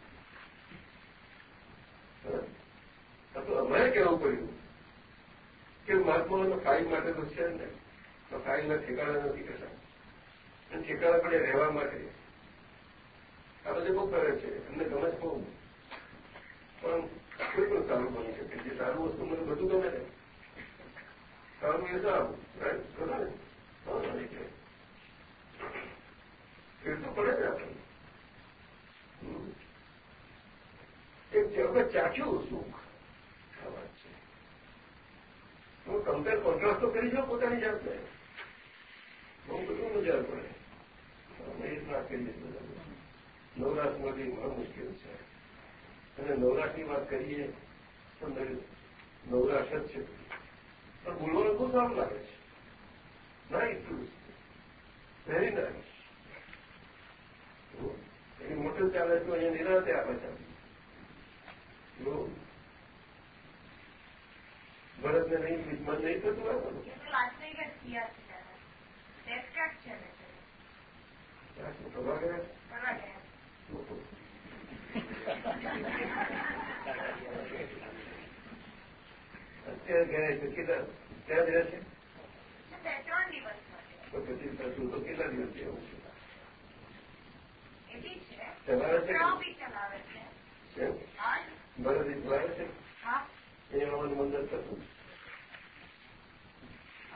અમારે કહેવું પડ્યું કે મહાત્માઓનો ફાઇલ માટે તો છે ને. તો ફાઇલના ઠેકાણા નથી કરતા. અને ઠેકાણા પડે રહેવા માટે. આ બધું બહુ કરે છે. એમને ગમે જ બહુ. પણ કોઈ પણ સારું બની શકે. જે સારું વસ્તુ મને બધું ગમે સારું એ સારું રાઈટ ને ફેર તો પડે જ આપણે એક જગત ચાખ્યું સુખ વાત છે હું કમ્પેર કોન્ટ્રાસ્ટ તો કરી જાઉં પોતાની જાતને બહુ બધું મજા પડે અમે એ જ વાત કરીએ બધા નવરાશમાંથી ઘણું મુશ્કેલ છે અને નવરાશની વાત કરીએ તો નવરાશ જ છે. પણ બોલવાનું બહુ સારું લાગે છે. નાઇસ વેરી નાઇસ એની મોટું ચાલે તો અહીંયા નિરાતે આપે છે ભરતને નહીં મન નહીં થતું અત્યારે ગયા છે કેટલા? ક્યાં રહ્યા છે? તો પછી થતું તો કેટલા દિવસ જેવું ચલાવે છે. કેમ ચલાવે છે? અહીંયા આવવાનું મંદિર થતું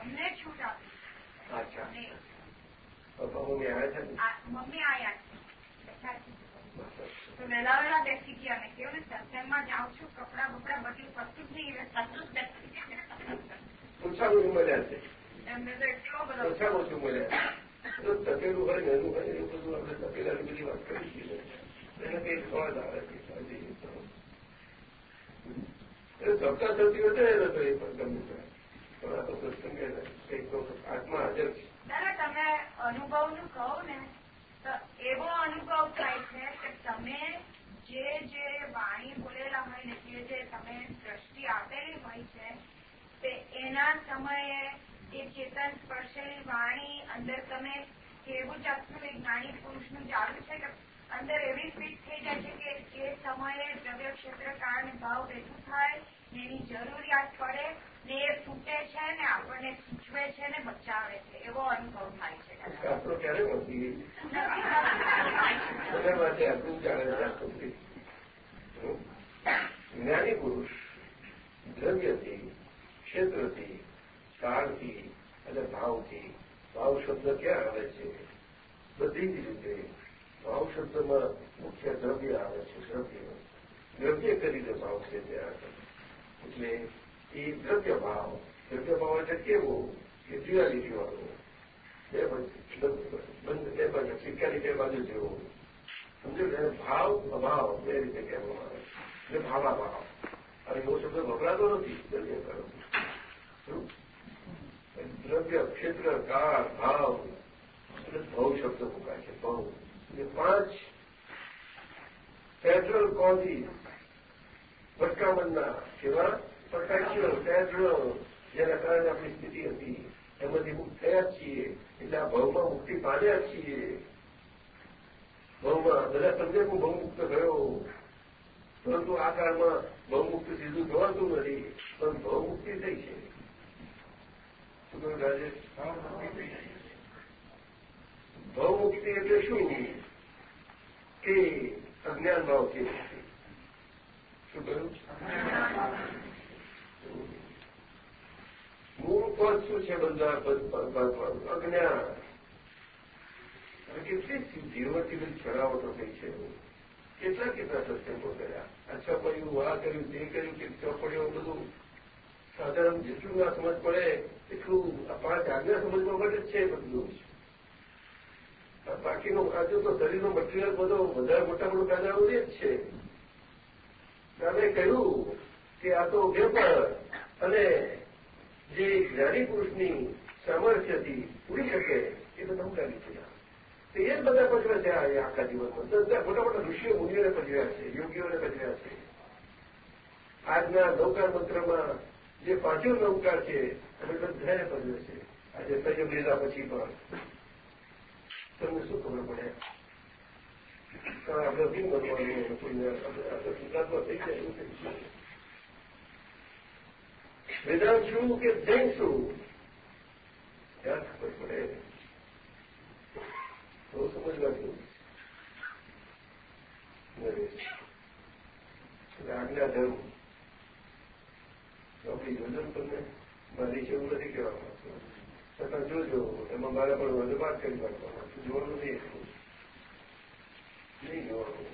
અમને છૂટ આપી અચ્છા. પપ્પા મમ્મી આવ્યા છે ને? મમ્મી આયા તો વહેલા વહેલા બેસી ગયા. મેં કેવું ને સત્સંગમાં જાઉં છું. કપડા બપડા બધું કશું જ નહીં. કશું જ બેસી ઓછા બધું મળ્યા છે? એમને તો એટલો ઓછામાં ઓછું મળે તો તપેલું હોય નાનું હોય એ બધું આપણે તપેલાની બધી વાત કરી છીએ એને કઈ સ્વાદ આવે છે હજી એ સપ્તાહ થતી હોય તો એ પણ ગમે. પણ આ તો પ્રસંગે કંઈક આત્મા હાજર છે. દાદા તમે અનુભવનું કહો ને તો એવો અનુભવ થાય છે કે તમે જે જે વાણી બોલેલા હોય ને જે જે તમે દ્રષ્ટિ આપેલી હોય છે તે એના સમયે એ ચેતન સ્પર્શે વાણી અંદર તમે કેવું જાતનું જ્ઞાની પુરુષનું ચાલુ છે કે અંદર એવી ફિટ થઈ જાય છે કે જે સમયે દ્રવ્ય ક્ષેત્ર કાળ ભાવ ભેગું થાય, એની જરૂરિયાત પડે ને એ તૂટે છે ને આપણને સૂચવે છે ને બચાવે છે, એવો અનુભવ થાય છે. જ્ઞાની પુરુષ દ્રવ્યથી, ક્ષેત્રથી કાળથી અને ભાવથી. ભાવ શબ્દ ક્યાં આવે છે? બધી જ રીતે ભાવ શબ્દમાં મુખ્ય દ્રવ્ય આવે છે, દ્રવ્ય. દ્રવ્ય કરીને ભાવ છે ત્યાં એટલે એ દ્રવ્ય ભાવ દ્રવ્ય ભાવ એટલે કેવો? કે ડ્યુઆલિટી વાળો બે બંધ બે બાજુ સિક્કાની બે બાજુ જેવો. સમજો એને ભાવ, અભાવ બે રીતે કહેવામાં આવે એટલે ભાવાભાવ. અને એવો શબ્દ વપરાતો નથી. દ્રવ્ય કરો. દ્રવ્ય ક્ષેત્ર કાળ ભાવ, એટલે ભવ શબ્દ મુકાય છે, ભવ. એટલે પાંચ ફેડરલ કોઝીસ ભટકામણના જેવા પરફેક્ચ્યુઅલ ફેડરલ જેના કારણે આપણી સ્થિતિ હતી. એમાંથી મુક્ત થયા છીએ. એટલે આ ભવમાં મુક્તિ પામ્યા છીએ. ભવમાં બધા સમજે હું ભવમુક્ત થયો. પરંતુ આ કાળમાં ભવ મુક્તિ સીધું થવાતું નથી. પણ ભવમુક્તિ થઈ છે. શું કહ્યું રાજેશ ભવ મુક્તિ એટલે શું કે અજ્ઞાન ભાવથી મુક્તિ શું કહ્યું મૂળ પદ શું છે બધા પદવાળું અજ્ઞાન અને કેટલી સિદ્ધિઓથી બધી છરાવટો થઈ છે કેટલા કેટલા સત્સંગો કર્યા અચ્છા પડ્યું આ કર્યું તે કર્યું કે ચોપડીઓ બધું સાધારણ જેટલું આ સમજ પડે એટલું આ પાંચ સમજવા માટે જ છે બધું. બાકીનો આજે તો શરીરનો મટીરિયલ બધો વધારે મોટા મોટું કાજાઓ જ છે. અમે કહ્યું કે આ તો વેપાર અને જે જ્ઞાની પુરુષની સામર્થ્યથી ઉડી શકે એ બધા ઉડાવી થયા તો એ જ બધા પત્ર છે આખા જીવનમાં. બધા મોટા મોટા ઋષિઓ, મુનિઓને પજવ્યા છે, યોગીઓને પજવ્યા છે. આજના નૌકા મંત્રમાં જે પાંચો નૌકાર છે અમે બધાને પજવે છે. આજે સંયમ લીધા પછી પણ. તમને શું ખબર પડે? આપણે કેમ બનવાનું કોઈને થઈ જાય એવું થઈ વેદાંત શું કે જૈન શું? ક્યાં ખબર પડે. તો સમજવા જેવું નરેશ આજ્ઞા ધર્મ આપણી યોજન તમને મારી છે એવું નથી કહેવામાં છતાં જોજો એમાં મારે પણ વધુ વાત કરી નાખવામાં જોવાનું નહીં એટલું નહીં જોવાનું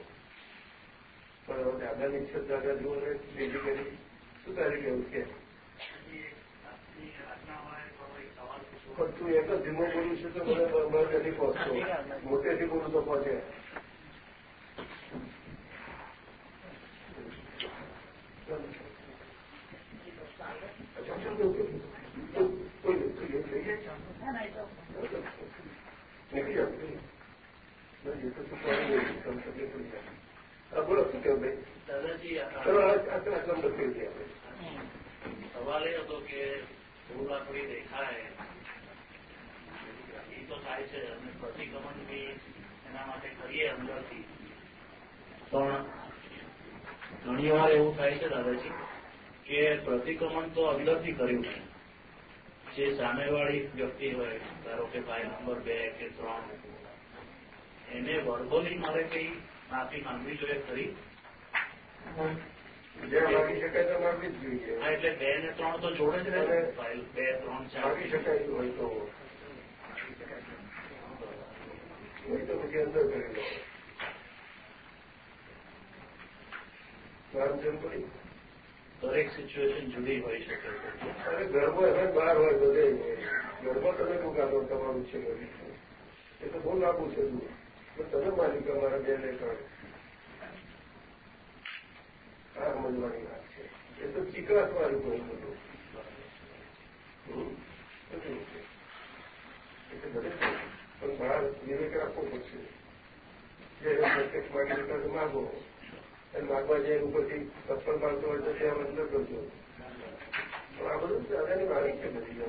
પણ હવે દાદાની ઈચ્છા દાદા જુઓ ને બીજી કરી શું તારી કેવું કે પણ તું એક જ ધીમો બોલું છું તો મને બરાબર નથી પહોંચતો મોટેથી બોલું તો પહોંચે નીકળી જાવ બોલો શું કેવું ભાઈ દાદાજી ચલો આટલા નંબર કરી દઈએ આપણે સવાલ એ હતો કે ધૂળ આપણી દેખાય એ તો થાય છે અને પ્રતિક્રમણ બી એના માટે કરીએ અંદરથી પણ ઘણી વાર એવું થાય છે દાદાજી કે પ્રતિક્રમણ તો અંદરથી કર્યું છે જે સામેવાળી વ્યક્તિ હોય ધારો કે ભાઈ નંબર બે કે ત્રણ એને વર્બલી મારે કઈ માફી માંગવી જોઈએ ખરી? જ્યાં માગી શકાય તો માગવી જ જોઈએ. હા એટલે બે ને ત્રણ તો જોડે જ રહે. ને ફાઇલ બે ત્રણ ચાર. માગી શકાય એવું હોય તો. હોય તો પછી અંદર કરી લો. નામ જેમ પડી દરેક સિચ્યુએશન જુદી હોઈ શકે અરે ઘરમાં હવે બહાર હોય બધે, ઘરમાં તમે શું કાઢો તમારું છે એ તો બહુ લાંબુ છે તમે માલિક અમારા બેને આ સમજવાની વાત છે. એ તો ચીકરાટ વાળું બહુ બધું એટલે બધે પણ બહાર વિવેક રાખવો પડશે. જે પ્રત્યક્ષ માગી માગો અને માગવા જાય ઉપરથી ચપ્પલ મારતો હોય તો ત્યાં અંદર કરજો આ બધું દાદાની વાણી છે બધી.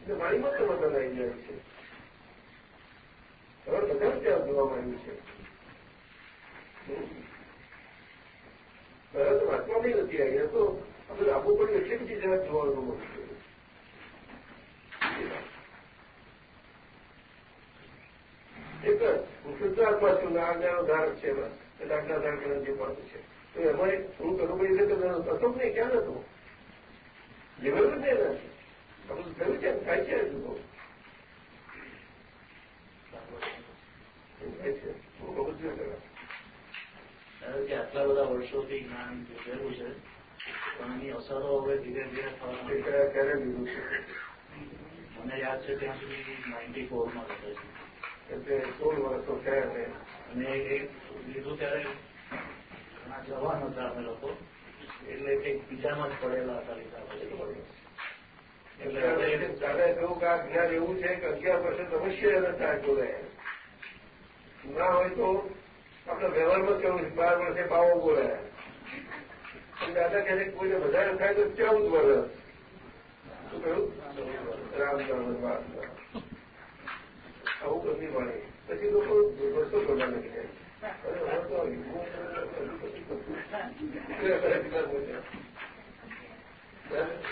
એટલે વાણીમાં તો બધા આવી જાય છે. હવે બધા ત્યાં જોવા માંડ્યું છે. પહેલા વાતમાં બી નથી આવી. તો આપણે લાગુ પડ્યું એટલે બધી જરા જોવાનું મળ્યું એક જ. હું પાછું છું આજ્ઞાનો ધારક છે બસ એટલે આજ્ઞા જે પદ છે. તો એમાં હું કરું પડી તો હતો. જ નહીં ક્યાં નતો લેવલ જ નહીં આપણું થયું છે થાય છે હજુ કરવા. આટલા બધા વર્ષોથી જ્ઞાન જોયેલું છે પણ એની અસરો હવે ધીરે ધીરે થવા એ ક્યારે લીધું છે મને યાદ છે ત્યાં સુધી નાઇન્ટી ફોરમાં હતો એટલે સોળ વર્ષો થયા છે. અને એ લીધું ત્યારે ઘણા જવાન હતા અમે લોકો. એટલે કંઈક બીજામાં જ પડેલા હતા લીધા એટલે દાદા કહ્યું કે અગિયાર એવું છે કે અગિયાર વર્ષે અવશ્ય થાય બોલે ના હોય તો આપણે વ્યવહારમાં કેવું બાર વર્ષે બાવો બોલે. દાદા કહે કોઈને વધારે થાય તો ચૌદ વર્ષ. શું કહ્યું? રામ નામ વાત આવું બધી મળે પછી લોકો વર્ષો કરવા લાગી જાય.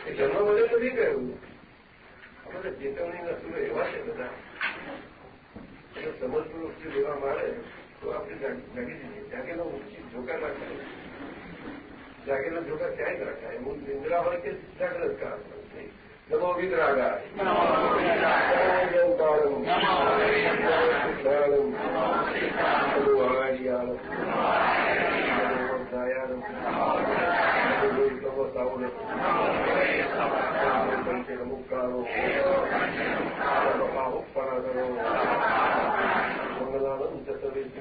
જન્મ મળે તો નહીં કહ્યું આપણે ચેતવણીના સુરો એવા છે બધા. એને સમજપૂર્વક જો લેવા આવે તો આપણે જાગી જઈએ. જાગેલો જોકા રાખે જાગેલો જોકા ક્યાંય રાખાય હું નિંદ્રા હોય કે જાગ્રત કાળ नमो विग्रहाय नमो ओंकारम नमो शुद्धालम नमो आर्यालम नमो दयालम नमो तपसावलम नमो पंचमुक्कारो नमो उपराधरो मंगलानं चतुर्थ